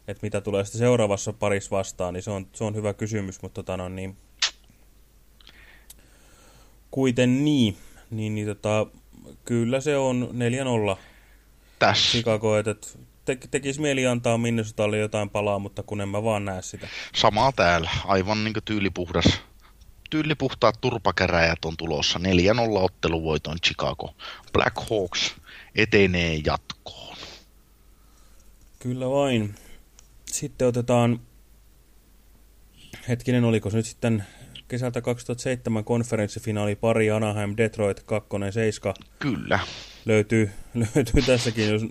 D: että mitä tulee sitten seuraavassa parissa vastaan, niin se on, se on hyvä kysymys, mutta tota, no, niin, kuiten niin, niin, niin tota, kyllä se on 4-0
E: tässä.
D: Chicago, että te, tekisi mieli antaa Minnesotalle jotain palaa, mutta kun en mä vaan näe sitä.
E: Samaa täällä, aivan niin tyylipuhdas tyylipuhtaat turpakäräjät on tulossa. 4-0 otteluvoiton Chicago. Black Hawks etenee jatkoon.
D: Kyllä vain. Sitten otetaan, hetkinen oliko se nyt sitten kesältä 2007 konferenssifinaali pari Anaheim Detroit 2 7.
E: Kyllä.
D: Löytyy, löytyy tässäkin, jos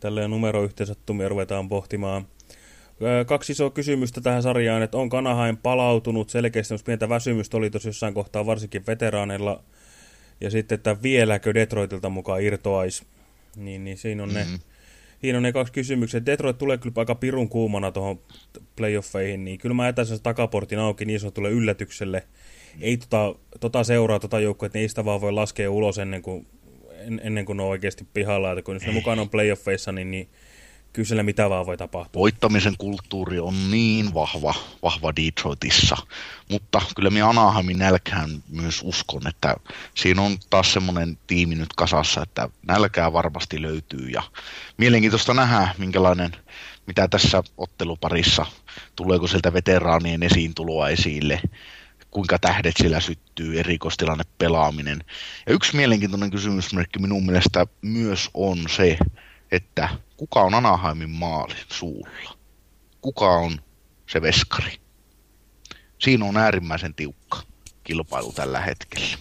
D: tälleen numeroyhteensattumia ruvetaan pohtimaan. Kaksi isoa kysymystä tähän sarjaan, että on Kanahain palautunut, selkeästi pientä väsymystä oli tuossa jossain kohtaa varsinkin veteraaneilla, ja sitten, että vieläkö Detroitilta mukaan irtoaisi, niin, niin siinä on mm -hmm. ne mm-hmm. Siinä on ne kaksi kysymyksiä. Detroit tulee kyllä aika pirun kuumana tuohon playoffeihin, niin kyllä mä jätän sen takaportin auki niin sanotulle yllätykselle. Ei tota, tota seuraa tota joukkoa, että niistä vaan voi laskea ulos ennen kuin, en, ennen kuin ne on oikeasti pihalla. Että kun ne mukana on playoffeissa, niin, niin kyllä siellä mitä vaan voi tapahtua.
E: Voittamisen kulttuuri on niin vahva, vahva Detroitissa, mutta kyllä minä Anaheimin nälkään myös uskon, että siinä on taas semmoinen tiimi nyt kasassa, että nälkää varmasti löytyy ja mielenkiintoista nähdä, minkälainen, mitä tässä otteluparissa, tuleeko sieltä veteraanien esiintuloa esille, kuinka tähdet sillä syttyy, erikoistilanne pelaaminen. Ja yksi mielenkiintoinen kysymysmerkki minun mielestä myös on se, että kuka on Anaheimin maalin suulla? Kuka on se veskari? Siinä on äärimmäisen tiukka kilpailu tällä hetkellä.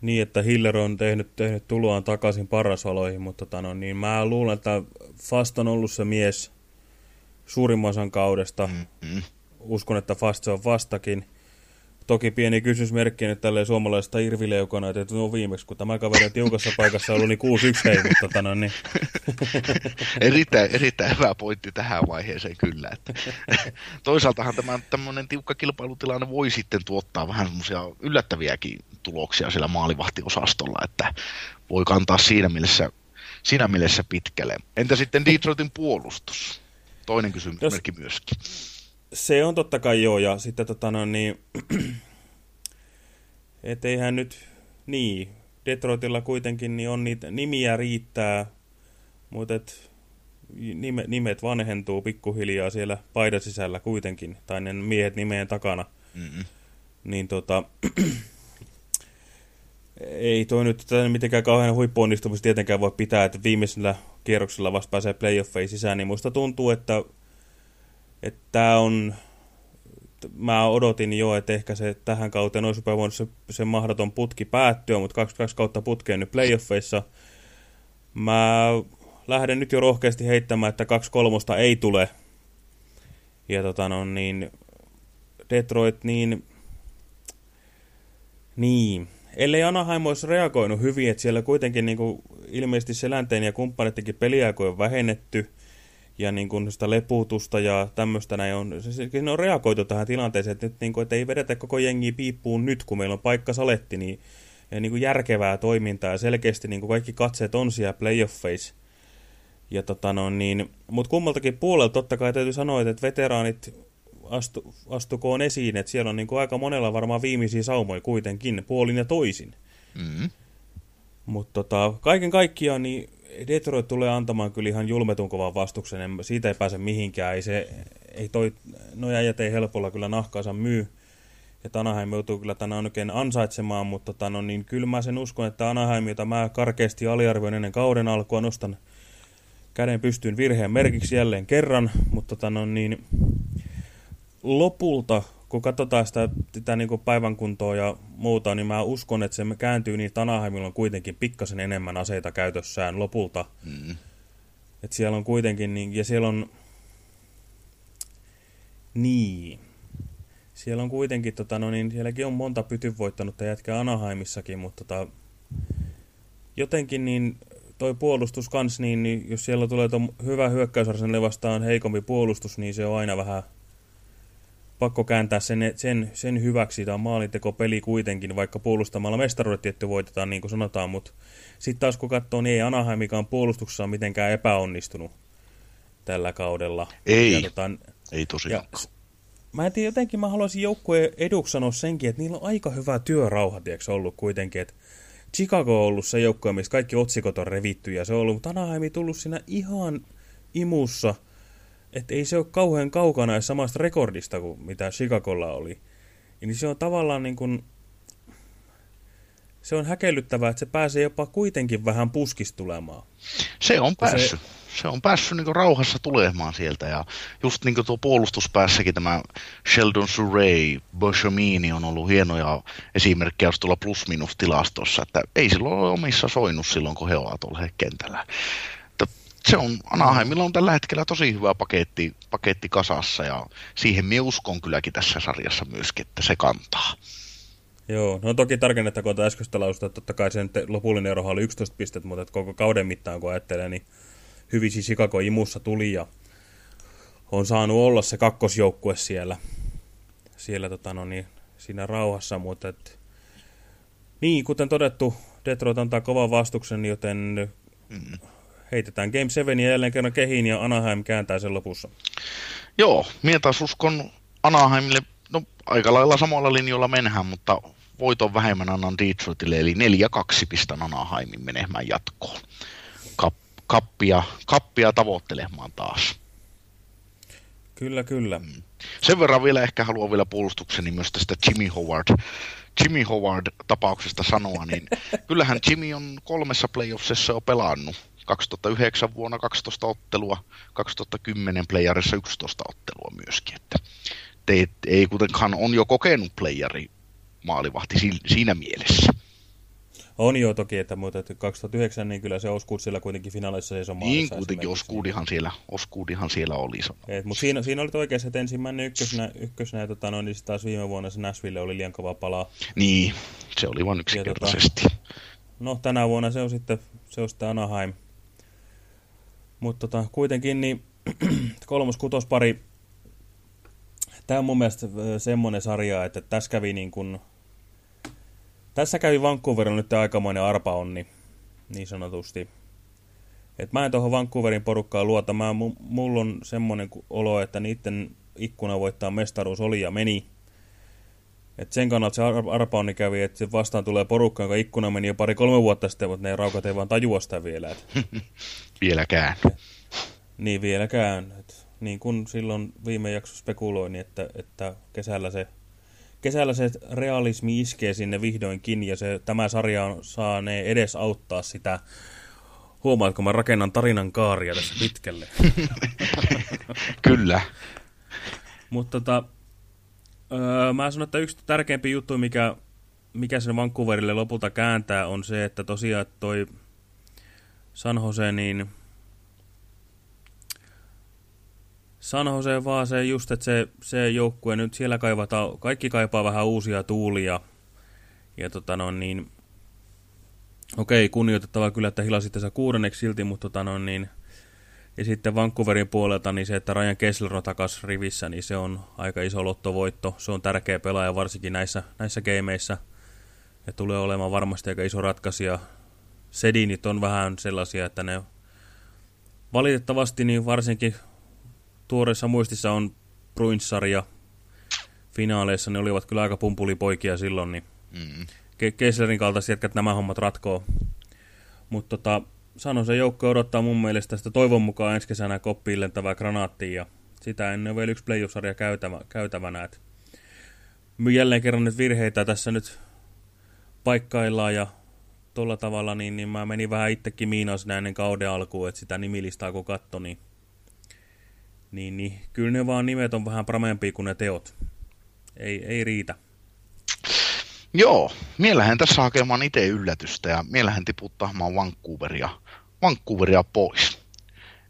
D: Niin, että Hiller on tehnyt, tehnyt tuloaan takaisin parasoloihin, mutta tota, no, niin mä luulen, että Fast on ollut se mies suurimman osan kaudesta. Mm -hmm. Uskon, että Fast se on vastakin. Toki pieni kysymysmerkki nyt tälleen suomalaisesta irvileukona, että no viimeksi, kun tämä kaveri on tiukassa paikassa ollut, niin 6-1 hei, mutta tänään niin.
E: erittäin, erittäin hyvä pointti tähän vaiheeseen kyllä. Että, toisaaltahan tämä tämmöinen tiukka kilpailutilanne voi sitten tuottaa vähän semmoisia yllättäviäkin tuloksia siellä maalivahtiosastolla, että voi kantaa siinä mielessä, siinä mielessä pitkälle. Entä sitten Detroitin puolustus? Toinen kysymysmerkki myöskin
D: se on totta kai joo, ja sitten tota no, niin, Et eihän nyt, niin, Detroitilla kuitenkin niin on niitä nimiä riittää, mutta et nime, nimet vanhentuu pikkuhiljaa siellä paidan sisällä kuitenkin, tai ne miehet nimeen takana. Mm. Niin tota, ei toi nyt mitenkään kauhean huippuonnistumista tietenkään voi pitää, että viimeisellä kierroksella vasta pääsee playoffeihin sisään, niin musta tuntuu, että että tämä on, mä odotin jo, että ehkä se tähän kauteen olisi voinut se, se mahdoton putki päättyä, mutta 22 kautta putkeen nyt playoffeissa. Mä lähden nyt jo rohkeasti heittämään, että 2-3 ei tule. Ja tota no niin, Detroit niin, niin, ellei Anaheim olisi reagoinut hyvin, että siellä kuitenkin niin kuin, ilmeisesti Selänteen ja kumppanittenkin peliaikoja on vähennetty, ja niin kuin sitä leputusta ja tämmöistä näin on, se on reagoitu tähän tilanteeseen, että, nyt, niin kuin, että ei vedetä koko jengi piippuun nyt, kun meillä on paikka saletti, niin, ja niin kuin järkevää toimintaa, ja selkeästi niin kuin kaikki katseet on siellä playoffeissa, ja tota no, niin, mutta kummaltakin puolelta totta kai täytyy sanoa, että veteraanit astu, astukoon esiin, että siellä on niin kuin aika monella varmaan viimeisiä saumoja kuitenkin, puolin ja toisin. Mm -hmm. Mutta tota, kaiken kaikkiaan niin Detroit tulee antamaan kyllä ihan julmetun kovan vastuksen, siitä ei pääse mihinkään, ei, se, ei toi, no jäijät ei helpolla kyllä nahkaansa myy, ja Anaheim joutuu kyllä tänään oikein ansaitsemaan, mutta tota, no, niin kyllä mä sen uskon, että Anaheim, jota mä karkeasti aliarvioin ennen kauden alkua, nostan käden pystyyn virheen merkiksi jälleen kerran, mutta tota, no, niin, lopulta, kun katsotaan sitä, sitä niin päivän kuntoa ja muuta, niin mä uskon, että se kääntyy niin, että Anaheimilla on kuitenkin pikkasen enemmän aseita käytössään lopulta. Mm. Että siellä on kuitenkin, niin, ja siellä on, niin, siellä on kuitenkin, tota, no niin, sielläkin on monta pytyn voittanutta jätkää Anaheimissakin, mutta tota, jotenkin niin toi puolustus kans, niin, niin jos siellä tulee hyvä hyökkäysarsenelle vastaan heikompi puolustus, niin se on aina vähän pakko kääntää sen, sen, sen hyväksi. Tämä on peli kuitenkin, vaikka puolustamalla mestaruudet tietty voitetaan, niin kuin sanotaan, mutta sitten taas kun katsoo, niin ei Anaheimikaan puolustuksessa mitenkään epäonnistunut tällä kaudella.
E: Ei, ja, tota, ei tosiaan.
D: Mä en tiedä, jotenkin mä haluaisin joukkueen eduksi sanoa senkin, että niillä on aika hyvä työrauha, tiedätkö, ollut kuitenkin, että Chicago on ollut se joukkue, missä kaikki otsikot on revitty, ja se on ollut, mutta Anaheim tullut siinä ihan imussa – että ei se ole kauhean kaukana samasta rekordista kuin mitä Chicagolla oli. Ja niin se on tavallaan niin kuin, se on häkellyttävää, että se pääsee jopa kuitenkin vähän puskistulemaan.
E: Se on päässyt. Se, se on päässyt niin rauhassa tulemaan sieltä ja just niin tuo puolustuspäässäkin tämä Sheldon Surrey, Boshamini on ollut hienoja esimerkkejä jos tuolla plus-minus-tilastossa, että ei silloin ole omissa soinut silloin, kun he ovat tuolla kentällä se on, Anaheimilla on tällä hetkellä tosi hyvä paketti, paketti kasassa ja siihen minä uskon kylläkin tässä sarjassa myöskin, että se kantaa.
D: Joo, no toki tarkennettakoon tuota äskeistä laususta, että totta kai sen lopullinen eroha oli 11 pistettä, mutta että koko kauden mittaan kun ajattelee, niin hyvin siis Chicago imussa tuli ja on saanut olla se kakkosjoukkue siellä, siellä tota no niin, siinä rauhassa, mutta et, niin, kuten todettu, Detroit antaa kovan vastuksen, joten mm heitetään Game 7 ja jälleen kerran kehiin ja Anaheim kääntää sen lopussa.
E: Joo, minä taas uskon Anaheimille, no aika lailla samalla linjoilla mennään, mutta voiton vähemmän annan Detroitille, eli 4-2 pistän Anaheimin menemään jatkoon. Kap, kappia, kappia tavoittelemaan taas.
D: Kyllä, kyllä. Mm.
E: Sen verran vielä ehkä haluan vielä puolustukseni myös tästä Jimmy Howard Jimmy Howard-tapauksesta sanoa, niin kyllähän Jimmy on kolmessa playoffsissa jo pelannut 2009 vuonna 12 ottelua, 2010 playerissa 11 ottelua myöskin. Että te, ei kuitenkaan on jo kokenut playeri maalivahti siinä mielessä.
D: On jo toki, että, mutta että 2009 niin kyllä se Oskuud siellä kuitenkin finaalissa
E: se on Niin kuitenkin Oskuudihan siellä, Oskuudihan siellä oli.
D: Et, mutta siinä, siinä oli oikeassa, että ensimmäinen ykkösenä, ykkösenä ja tota, no, niin taas viime vuonna se Nashville oli liian kova palaa.
E: Niin, se oli vain yksinkertaisesti. tota,
D: no tänä vuonna se on sitten, se on sitten Anaheim. Mutta tota, kuitenkin niin kolmos-kutospari, tämä on mun mielestä semmoinen sarja, että tässä kävi niin kuin, tässä kävi Vancouverilla nyt aikamoinen arpa onni, niin sanotusti. Et mä en tuohon Vancouverin porukkaan luota, mä, mulla on semmoinen olo, että niiden ikkuna voittaa mestaruus oli ja meni. Et sen kannalta se ar arpauni kävi, että se vastaan tulee porukka, jonka ikkuna meni jo pari-kolme vuotta sitten, mutta ne raukat ei vaan tajua sitä vielä. Et,
E: Vieläkään.
D: niin vieläkään. Et, niin kuin silloin viime jaksossa spekuloin, että, että kesällä se kesällä se realismi iskee sinne vihdoinkin ja se, tämä sarja on, saa ne edes auttaa sitä. Huomaatko, mä rakennan tarinan kaaria tässä pitkälle.
E: Kyllä.
D: Mutta tota, öö, mä sanon, että yksi tärkeimpi juttu, mikä, mikä sen Vancouverille lopulta kääntää, on se, että tosiaan toi San Jose, niin San Jose vaan se just, että se, se joukkue nyt siellä kaivataan, kaikki kaipaa vähän uusia tuulia. Ja tota no niin, okei, kunnioitettavaa kyllä, että hilasitte se kuudenneksi silti, mutta tota no niin, ja sitten Vancouverin puolelta niin se, että Ryan Kessler on takas rivissä, niin se on aika iso lottovoitto. Se on tärkeä pelaaja varsinkin näissä, näissä gameissa. Ja tulee olemaan varmasti aika iso ratkaisija. Sedinit on vähän sellaisia, että ne valitettavasti niin varsinkin tuoreessa muistissa on Bruins-sarja finaaleissa. Ne olivat kyllä aika pumpulipoikia silloin, niin mm. Kesslerin kaltaiset jätkät nämä hommat ratkoo. Mutta tota, sanon se joukko odottaa mun mielestä sitä toivon mukaan ensi kesänä koppiin lentävää granaattia ja sitä ennen on vielä yksi playoff-sarja käytävä, käytävänä. Et jälleen kerran nyt virheitä tässä nyt paikkaillaan ja tuolla tavalla, niin, niin mä menin vähän itsekin miinaus ennen kauden alkuun, että sitä nimilistaa kun katso, niin, niin, niin kyllä ne vaan nimet on vähän pramempia kuin ne teot. Ei, ei riitä.
E: Joo, mielähän tässä hakemaan itse yllätystä ja mielähän tiputtamaan Vancouveria, Vancouveria pois.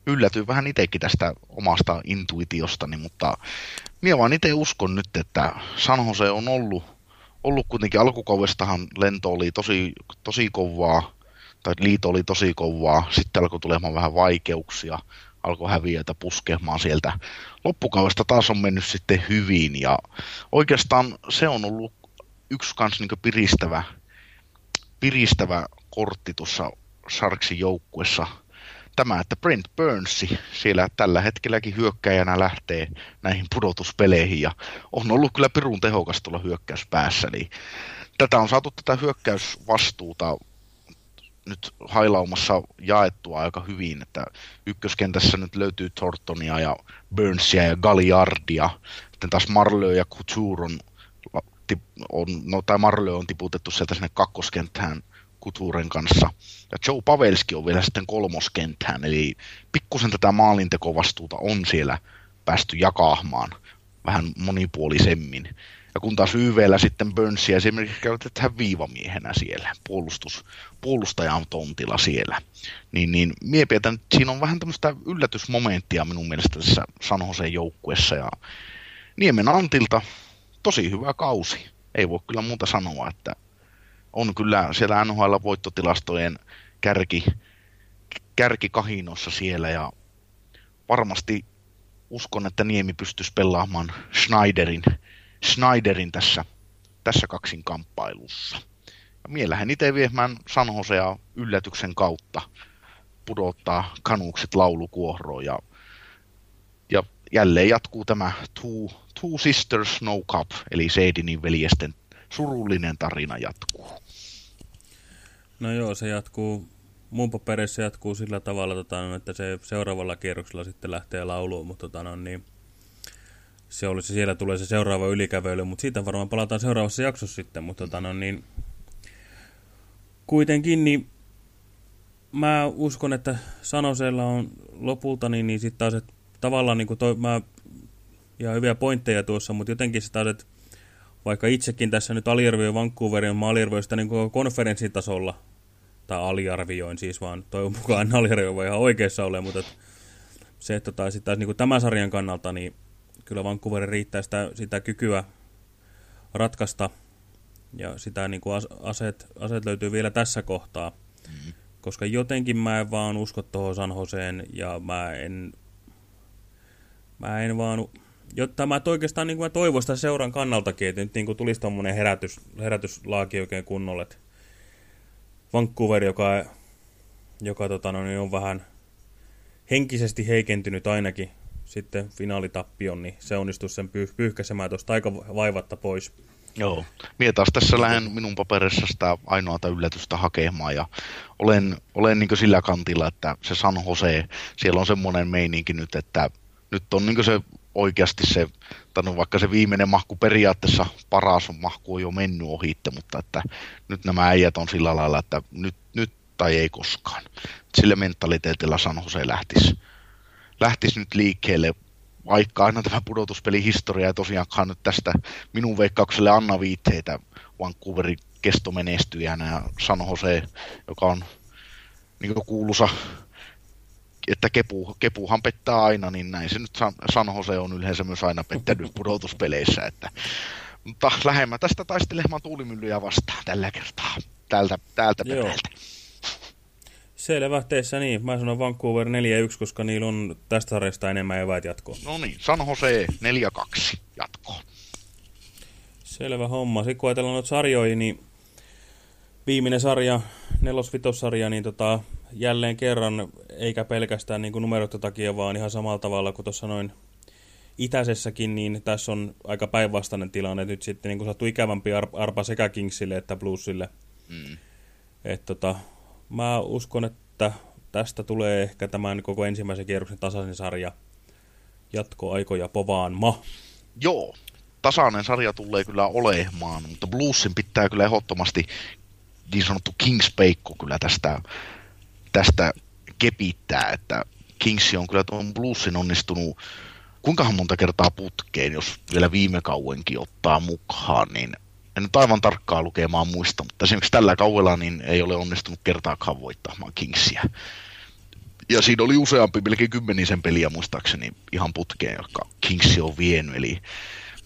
E: Yllätyin vähän itsekin tästä omasta intuitiostani, mutta minä vaan itse uskon nyt, että San Jose on ollut, ollut kuitenkin alkukaudestahan lento oli tosi, tosi kovaa, tai liito oli tosi kovaa, sitten alkoi tulemaan vähän vaikeuksia, alkoi häviöitä puskemaan sieltä. Loppukaudesta taas on mennyt sitten hyvin ja oikeastaan se on ollut yksi kans niin piristävä, piristävä kortti tuossa Sharksin joukkuessa tämä, että Brent Burns siellä tällä hetkelläkin hyökkäjänä lähtee näihin pudotuspeleihin ja on ollut kyllä pirun tehokas tuolla hyökkäyspäässä. Eli tätä on saatu tätä hyökkäysvastuuta nyt hailaumassa jaettua aika hyvin, että ykköskentässä nyt löytyy Thorntonia ja Burnsia ja Galliardia, sitten taas Marlö ja Couture on on, no tai Marlö on tiputettu sieltä sinne kakkoskenttään Kuturen kanssa. Ja Joe Pavelski on vielä sitten kolmoskenttään, eli pikkusen tätä maalintekovastuuta on siellä päästy jakaamaan vähän monipuolisemmin. Ja kun taas YVllä sitten Burnsia esimerkiksi käytetään viivamiehenä siellä, puolustus, puolustajan tontilla siellä, niin, niin mie että siinä on vähän tämmöistä yllätysmomenttia minun mielestä tässä San Joseen joukkuessa. Ja Niemen Antilta tosi hyvä kausi. Ei voi kyllä muuta sanoa, että on kyllä siellä NHL-voittotilastojen kärki, kärkikahinossa siellä ja varmasti uskon, että Niemi pystyisi pelaamaan Schneiderin, Schneiderin tässä, tässä kaksin kamppailussa. Ja mielähän itse viemään San Josea yllätyksen kautta pudottaa kanukset laulukuohroon ja jälleen jatkuu tämä Two, Two Sisters Snow Cup, eli Seidinin veljesten surullinen tarina jatkuu.
D: No joo, se jatkuu, mun paperissa jatkuu sillä tavalla, tota, että se seuraavalla kierroksella sitten lähtee lauluun, mutta tota, no, niin, se olisi, siellä tulee se seuraava ylikävely, mutta siitä varmaan palataan seuraavassa jaksossa sitten, mutta tota, no, niin, kuitenkin niin mä uskon, että Sanosella on lopulta, niin, niin sitten taas, että tavallaan niin kuin toi, mä, ja hyviä pointteja tuossa, mutta jotenkin taas, että vaikka itsekin tässä nyt aliarvioin Vancouverin, mä aliarvioin sitä niin konferenssitasolla, tai aliarvioin siis vaan, toivon mukaan aliarvioin voi ihan oikeassa ole, mutta että se, että taas, taas niin tämän sarjan kannalta, niin kyllä Vancouverin riittää sitä, sitä kykyä ratkaista, ja sitä niin kuin aseet, aseet löytyy vielä tässä kohtaa, mm -hmm. koska jotenkin mä en vaan usko tuohon San Joseen, ja mä en mä en vaan, jotta mä oikeastaan niin kuin mä toivon sitä seuran kannaltakin, että nyt niin kuin tulisi tommonen herätys, herätyslaaki oikein kunnolle. Vancouver, joka, joka tota, no, niin on vähän henkisesti heikentynyt ainakin sitten finaalitappion, niin se onnistuu sen pyh pyyhkäsemään tuosta aika vaivatta pois.
E: Joo. Mie taas tässä lähden minun paperissa sitä ainoata yllätystä hakemaan ja olen, olen niin sillä kantilla, että se San Jose, siellä on semmoinen meininki nyt, että nyt on niin se oikeasti se, tai no vaikka se viimeinen mahku periaatteessa paras on mahku on jo mennyt ohitte, mutta että nyt nämä äijät on sillä lailla, että nyt, nyt tai ei koskaan. Sillä mentaliteetilla San Jose lähtisi, lähtisi nyt liikkeelle. Vaikka aina tämä pudotuspelihistoria ei tosiaankaan nyt tästä minun veikkaukselle anna viitteitä. Vancouverin kestomenestyjänä ja San Jose, joka on niin kuuluisa, että kepu, kepuhan pettää aina, niin näin se nyt San Jose on yleensä myös aina pettänyt pudotuspeleissä, että mutta lähemmä tästä taistelemaan tuulimyllyjä vastaan tällä kertaa, täältä, täältä perältä.
D: Selvä, teissä niin. Mä sanon Vancouver 4-1, koska niillä on tästä sarjasta enemmän eväät jatkoon.
E: No niin, San Jose 4-2 jatkoon.
D: Selvä homma. Sitten kun ajatellaan noita sarjoja, niin viimeinen sarja, nelos sarja niin tota, jälleen kerran, eikä pelkästään niin kuin numeroiden takia, vaan ihan samalla tavalla kuin tuossa noin itäisessäkin, niin tässä on aika päinvastainen tilanne. Nyt sitten niin kuin saatu ikävämpi arpa sekä Kingsille että Bluesille. Mm. Että tota, mä uskon, että tästä tulee ehkä tämän koko ensimmäisen kierroksen tasaisen sarja jatkoaikoja ma.
E: Joo, tasainen sarja tulee kyllä olemaan, mutta Bluesin pitää kyllä ehdottomasti niin sanottu Kings Peikko kyllä tästä, tästä kepittää, että Kings on kyllä tuon Bluesin onnistunut kuinkahan monta kertaa putkeen, jos vielä viime kauenkin ottaa mukaan, niin en nyt aivan tarkkaa lukemaan muista, mutta esimerkiksi tällä kaudella niin ei ole onnistunut kertaakaan voittamaan Kingsia. Ja siinä oli useampi, melkein kymmenisen peliä muistaakseni ihan putkeen, jotka Kingsi on vienyt. Eli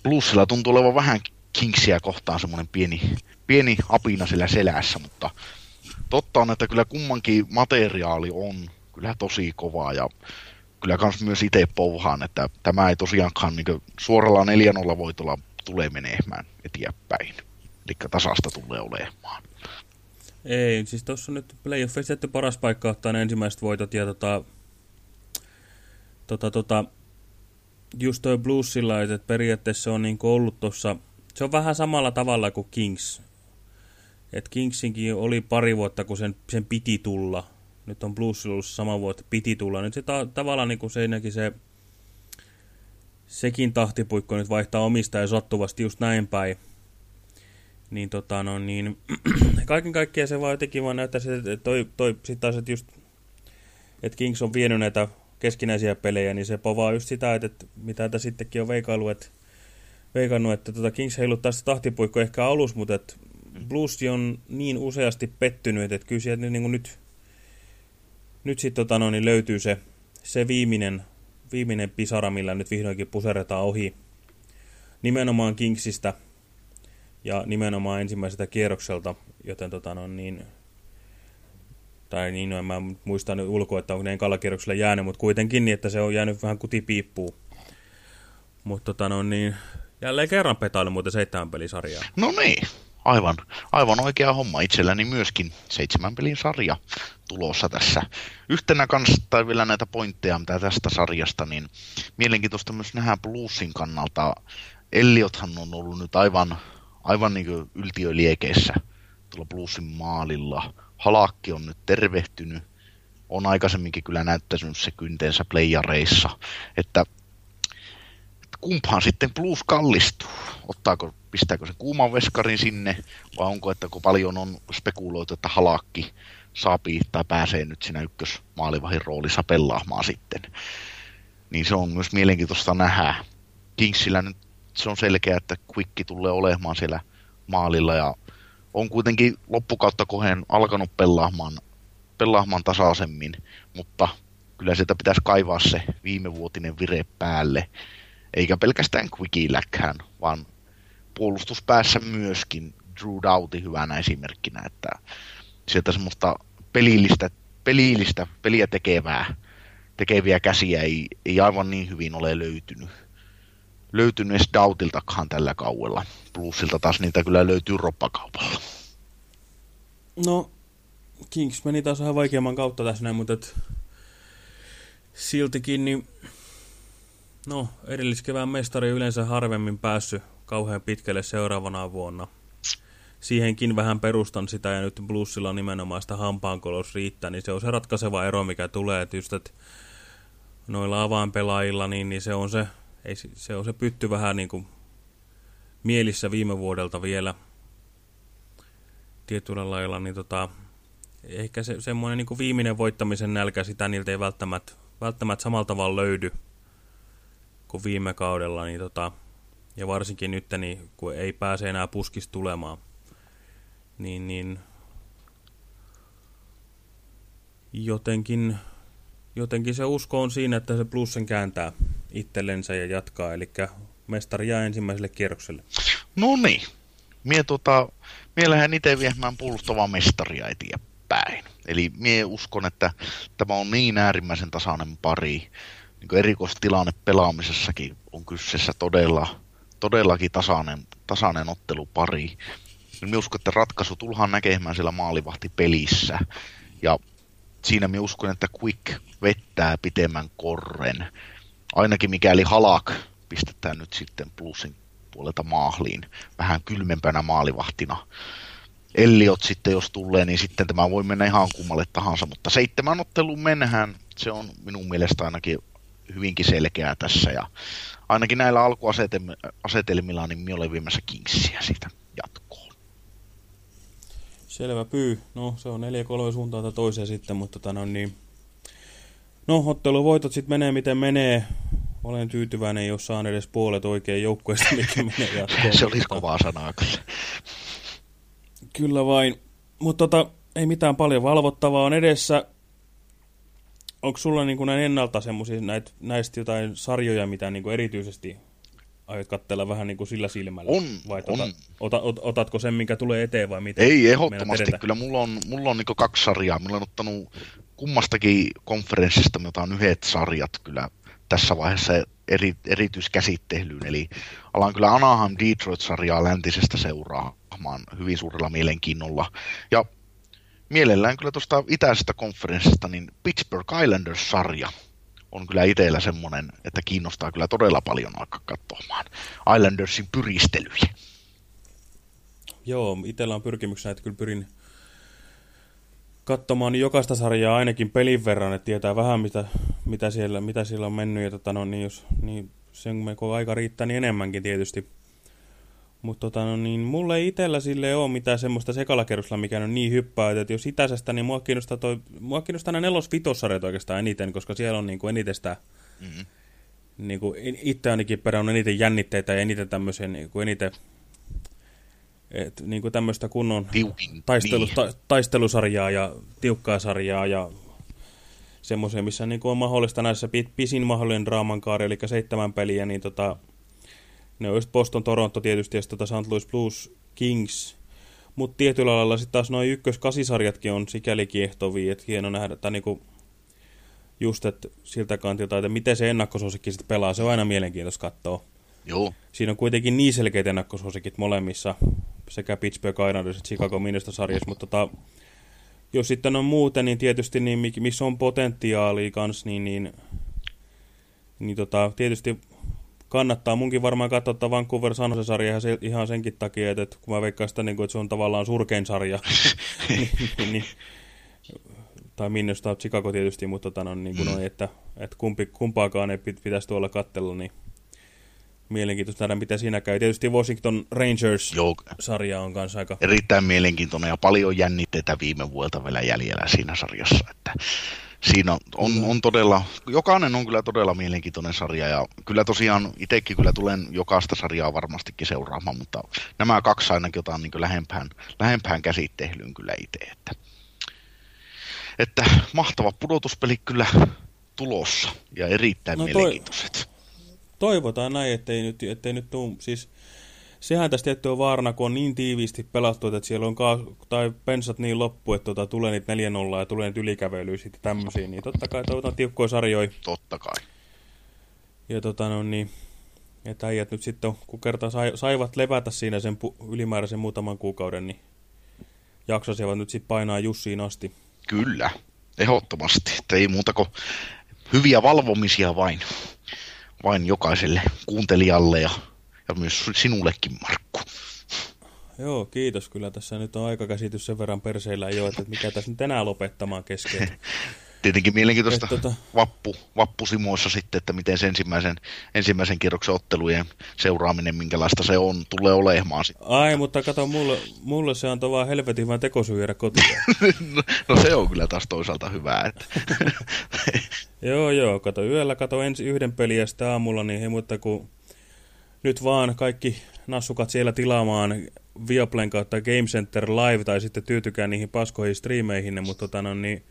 E: plussilla tuntuu olevan vähän Kingsia kohtaan semmoinen pieni, pieni apina sillä selässä, mutta totta on, että kyllä kummankin materiaali on kyllä tosi kovaa ja kyllä kans myös itse pouhaan, että tämä ei tosiaankaan niin suoralla 4-0 voitolla tulee menemään eteenpäin. Eli tasasta tulee olemaan.
D: Ei, siis tuossa nyt playoffissa jätty paras paikka ottaa ne ensimmäiset voitot ja tota, tota, tota, just toi Bluesilla, että periaatteessa on niin ollut tuossa, se on vähän samalla tavalla kuin Kings. Et Kingsinkin oli pari vuotta, kun sen, sen piti tulla. Nyt on Bluesilla ollut sama vuotta, piti tulla. Nyt se ta tavallaan niin se, se sekin tahtipuikko nyt vaihtaa omista ja sattuvasti just näin päin. Niin tota no niin, kaiken kaikkiaan se vaan jotenkin vaan näyttää että toi, toi sit taas, että just, että Kings on vienyt näitä keskinäisiä pelejä, niin se povaa just sitä, että, että mitä tässä sittenkin on veikailu, että veikannut, että tota Kings heiluttaa sitä tahtipuikko ehkä alus, mutta että Blues on niin useasti pettynyt, että kyllä sieltä niin nyt, nyt sitten tota no, niin löytyy se, se viimeinen viimeinen pisara, millä nyt vihdoinkin puseretaan ohi nimenomaan Kingsistä ja nimenomaan ensimmäiseltä kierrokselta, joten tota no, niin, tai niin, no, en mä muista nyt ulkoa, että onko ne enkalla kierroksella jäänyt, mutta kuitenkin niin, että se on jäänyt vähän kutipiippuun. Mutta tota no, niin, jälleen kerran petailu muuten seitsemän pelisarjaa.
E: No niin, aivan, aivan oikea homma. Itselläni myöskin seitsemän pelin sarja tulossa tässä. Yhtenä kanssa, tai vielä näitä pointteja, mitä tästä sarjasta, niin mielenkiintoista myös nähdä Bluesin kannalta. Elliothan on ollut nyt aivan, aivan niin kuin yltiöliekeissä tuolla Bluesin maalilla. Halakki on nyt tervehtynyt. On aikaisemminkin kyllä näyttänyt se kynteensä playareissa. Että kumpaan sitten Blues kallistuu? Ottaako, pistääkö se kuuman veskarin sinne, vai onko, että kun paljon on spekuloitu, että halakki saapii tai pääsee nyt siinä ykkösmaalivahin roolissa pelaamaan sitten. Niin se on myös mielenkiintoista nähdä. Kingsillä nyt se on selkeä, että Quickki tulee olemaan siellä maalilla ja on kuitenkin loppukautta kohden alkanut pelaamaan, pelaamaan tasaisemmin, mutta kyllä sieltä pitäisi kaivaa se viimevuotinen vire päälle eikä pelkästään Quickilläkään, vaan puolustuspäässä myöskin Drew Doughty hyvänä esimerkkinä, että sieltä semmoista pelillistä, pelillistä peliä tekevää, tekeviä käsiä ei, ei aivan niin hyvin ole löytynyt. Löytynyt edes Doughtiltakaan tällä kauella. Plussilta taas niitä kyllä löytyy roppakaupalla.
D: No, Kings meni taas vähän vaikeamman kautta tässä näin, mutta et, siltikin niin No, edelliskevään mestari yleensä harvemmin päässyt kauhean pitkälle seuraavana vuonna. Siihenkin vähän perustan sitä ja nyt Bluesilla nimenomaan sitä hampaankolos riittää, niin se on se ratkaiseva ero, mikä tulee, että just, että noilla avainpelaajilla, niin, niin se on se, ei, se on se pytty vähän niin kuin mielissä viime vuodelta vielä tietyllä lailla, niin tota, ehkä se, semmoinen niin viimeinen voittamisen nälkä, sitä niiltä ei välttämättä, välttämättä samalla tavalla löydy kuin viime kaudella, niin tota, ja varsinkin nyt, niin, kun ei pääse enää puskista tulemaan, niin, niin jotenkin, jotenkin se usko on siinä, että se plussen kääntää itsellensä ja jatkaa, eli mestari jää ensimmäiselle kierrokselle.
E: No niin. Mie, tota, mie lähden itse viemään puolustavaa mestaria eteenpäin. Eli mie uskon, että tämä on niin äärimmäisen tasainen pari. Niin erikoistilanne pelaamisessakin on kyseessä todella, todellakin tasainen, tasainen ottelupari. Minä uskon, että ratkaisu tullaan näkemään siellä maalivahtipelissä. Ja siinä minä uskon, että Quick vettää pitemmän korren. Ainakin mikäli Halak pistetään nyt sitten plussin puolelta maahliin vähän kylmempänä maalivahtina. Elliot sitten, jos tulee, niin sitten tämä voi mennä ihan kummalle tahansa, mutta seitsemän otteluun mennään, se on minun mielestä ainakin hyvinkin selkeää tässä, ja ainakin näillä alkuasetelmilla, niin minä olen viemässä Kingsia siitä jatkoon.
D: Selvä pyy. No, se on 4-3 suuntaan tai toiseen sitten, mutta tota, no, niin... no otteluvoitot sitten menee miten menee. Olen tyytyväinen, jos saan edes puolet oikein joukkueesta, mikä menee jatkoon.
E: se olisi kovaa sanaa kyllä.
D: Kyllä vain. Mutta tota, ei mitään paljon valvottavaa on edessä. Onko sulla niin kuin näin ennalta semmoisia näistä jotain sarjoja, mitä niin kuin erityisesti aiot katsella vähän niin kuin sillä silmällä?
E: On,
D: vai
E: tota,
D: on. Ota, ot, otatko sen, minkä tulee eteen vai miten?
E: Ei, ehdottomasti. Kyllä mulla on, mulla on niin kaksi sarjaa. Mulla on ottanut kummastakin konferenssista, me otan yhdet sarjat kyllä tässä vaiheessa eri, erityiskäsittelyyn. Eli alan kyllä Anaheim Detroit-sarjaa läntisestä seuraamaan hyvin suurella mielenkiinnolla. Ja mielellään kyllä tuosta itäisestä konferenssista, niin Pittsburgh Islanders-sarja on kyllä itsellä semmoinen, että kiinnostaa kyllä todella paljon aika katsomaan Islandersin pyristelyjä.
D: Joo, itsellä on pyrkimyksenä, että kyllä pyrin katsomaan jokaista sarjaa ainakin pelin verran, että tietää vähän mitä, mitä, siellä, mitä siellä on mennyt. Ja tota, no, niin jos, niin sen kun aika riittää, niin enemmänkin tietysti. Mutta tota, no, niin mulle ei itsellä sille ole mitään semmoista sekalakerrosla, mikä on niin hyppää, että jos itäisestä, niin mua kiinnostaa, toi, mua kiinnostaa nämä nelos oikeastaan eniten, koska siellä on niin kuin eniten sitä, mm -hmm. niin kuin itse ainakin perä on eniten jännitteitä ja eniten tämmöisen, niin kuin eniten et, niin kuin tämmöistä kunnon taistelu, niin. ta, taistelusarjaa ja tiukkaa sarjaa ja semmoisia, missä niin kuin on mahdollista näissä pisin mahdollinen draaman kaari, eli seitsemän peliä, niin tota, ne just Boston, Toronto tietysti ja tota St. Louis Blues, Kings, mutta tietyllä lailla sitten taas noin ykkös-kasisarjatkin on sikäli kiehtovia, että hieno nähdä, että niinku just että siltä kantilta, että miten se ennakkosuosikki sitten pelaa, se on aina mielenkiintoista katsoa.
E: Joo.
D: Siinä on kuitenkin niin selkeät ennakkosuosikit molemmissa, sekä Pittsburgh Islanders että Chicago Minusta sarjassa, mutta tota, jos sitten on muuten, niin tietysti niin, missä on potentiaalia kanssa, niin, niin, niin tota, tietysti kannattaa munkin varmaan katsoa Vancouver San Jose-sarja ihan, ihan senkin takia, että, että kun mä veikkaan sitä, niin kuin, että se on tavallaan surkein sarja, niin, niin, niin, tai Minusta Chicago tietysti, mutta tota, no, niin kuin mm. noin, että, että kumpi, kumpaakaan ei pitäisi tuolla katsella, niin mielenkiintoista nähdä, mitä siinä käy. Tietysti Washington Rangers-sarja on kanssa aika...
E: Erittäin mielenkiintoinen ja paljon jännitteitä viime vuodelta vielä jäljellä siinä sarjassa. Että siinä on, on, on todella, jokainen on kyllä todella mielenkiintoinen sarja ja kyllä tosiaan itsekin kyllä tulen jokaista sarjaa varmastikin seuraamaan, mutta nämä kaksi ainakin otan niin lähempään, lähempään käsittelyyn kyllä itse. Että, että mahtava pudotuspeli kyllä tulossa ja erittäin no toi, mielenkiintoiset
D: toivotaan näin, ettei nyt, ettei nyt tuu, siis sehän tästä tietty on vaarana, kun on niin tiiviisti pelattu, että siellä on kaas, tai pensat niin loppu, että tota, tulee niitä 4 ja tulee niitä ylikävelyä sitten tämmöisiä, niin totta kai toivotaan tiukkoja sarjoja.
E: Totta kai.
D: Ja tota no niin, että äijät nyt sitten, kun kerta sai, saivat levätä siinä sen ylimääräisen muutaman kuukauden, niin jaksasivat nyt sitten painaa Jussiin asti.
E: Kyllä, ehdottomasti. Että ei muuta kuin hyviä valvomisia vain vain jokaiselle kuuntelijalle ja Ja myös sinullekin, Markku.
D: Joo, kiitos. Kyllä tässä nyt on aikakäsitys sen verran perseillä jo, että mikä tässä nyt enää lopettamaan kesken.
E: Tietenkin mielenkiintoista
D: tota...
E: vappu, vappusimoissa sitten, että miten se ensimmäisen, ensimmäisen kierroksen ottelujen seuraaminen, minkälaista se on, tulee olemaan. Sitten.
D: Ai, mutta kato, mulle, mulle se on vaan helvetin hyvä tekosyy jäädä kotiin.
E: no, no, se on kyllä taas toisaalta hyvää. Että.
D: joo, joo, kato yöllä, kato ensi yhden peliä sitten aamulla, niin he, mutta kun nyt vaan kaikki nassukat siellä tilaamaan Viaplayn kautta Game Center Live tai sitten tyytykään niihin paskoihin striimeihin, mutta tota, no, niin,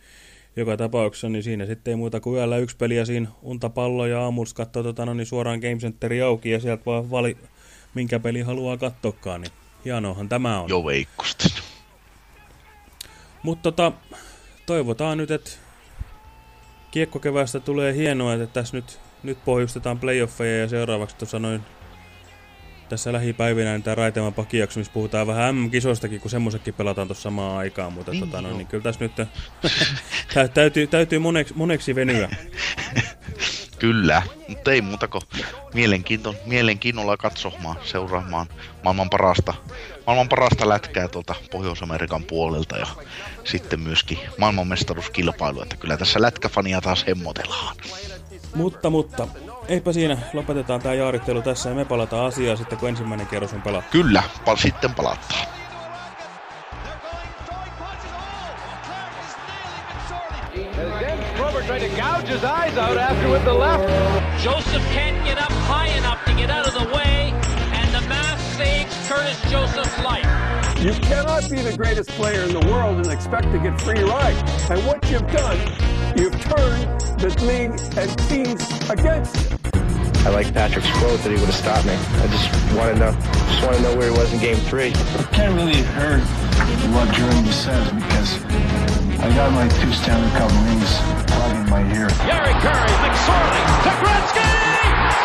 D: joka tapauksessa niin siinä sitten ei muuta kuin yöllä yksi peli ja siinä untapallo ja aamulla katsoo tota, no, niin suoraan Game Centeri auki ja sieltä vaan vali, minkä peli haluaa katsoakaan, niin hienoahan tämä on.
E: Joo, veikkusti.
D: Mutta tota, toivotaan nyt, että kiekkokevästä tulee hienoa, että tässä nyt, nyt pohjustetaan playoffeja ja seuraavaksi tuossa noin tässä lähipäivinä niin tämä Raiteman pakijakso, missä puhutaan vähän M-kisoistakin, kun semmoisetkin pelataan tuossa samaan aikaan, mutta niin, tota, no, niin kyllä tässä nyt tä, täytyy, täytyy moneksi, moneksi venyä.
E: Kyllä, mutta ei muuta kuin mielenkiinto, mielenkiinnolla katsomaan, seuraamaan maailman parasta, maailman parasta lätkää tuolta Pohjois-Amerikan puolelta ja sitten myöskin maailmanmestaruuskilpailu, että kyllä tässä lätkäfania taas hemmotellaan.
D: Mutta, mutta, eipä siinä. Lopetetaan tämä jaarittelu tässä ja me palataan asiaan sitten, kun ensimmäinen kerros on pelattu.
E: Kyllä, pal sitten palataan.
B: trying to gouge his eyes out after with the left.
F: Joseph can't get up high enough to get out of the way, and the mass saves Curtis Joseph's life.
G: You cannot be the greatest player in the world and expect to get free rides. And what you've done, you've turned the league and teams against you.
H: I like Patrick's quote that he would have stopped me. I just want to know, just want to know where he was in Game Three.
I: Can't really hear what Jordan says because I got my two Stanley Cup rings plugged in my ear. Gary Curry, McSorley, to Gretzky.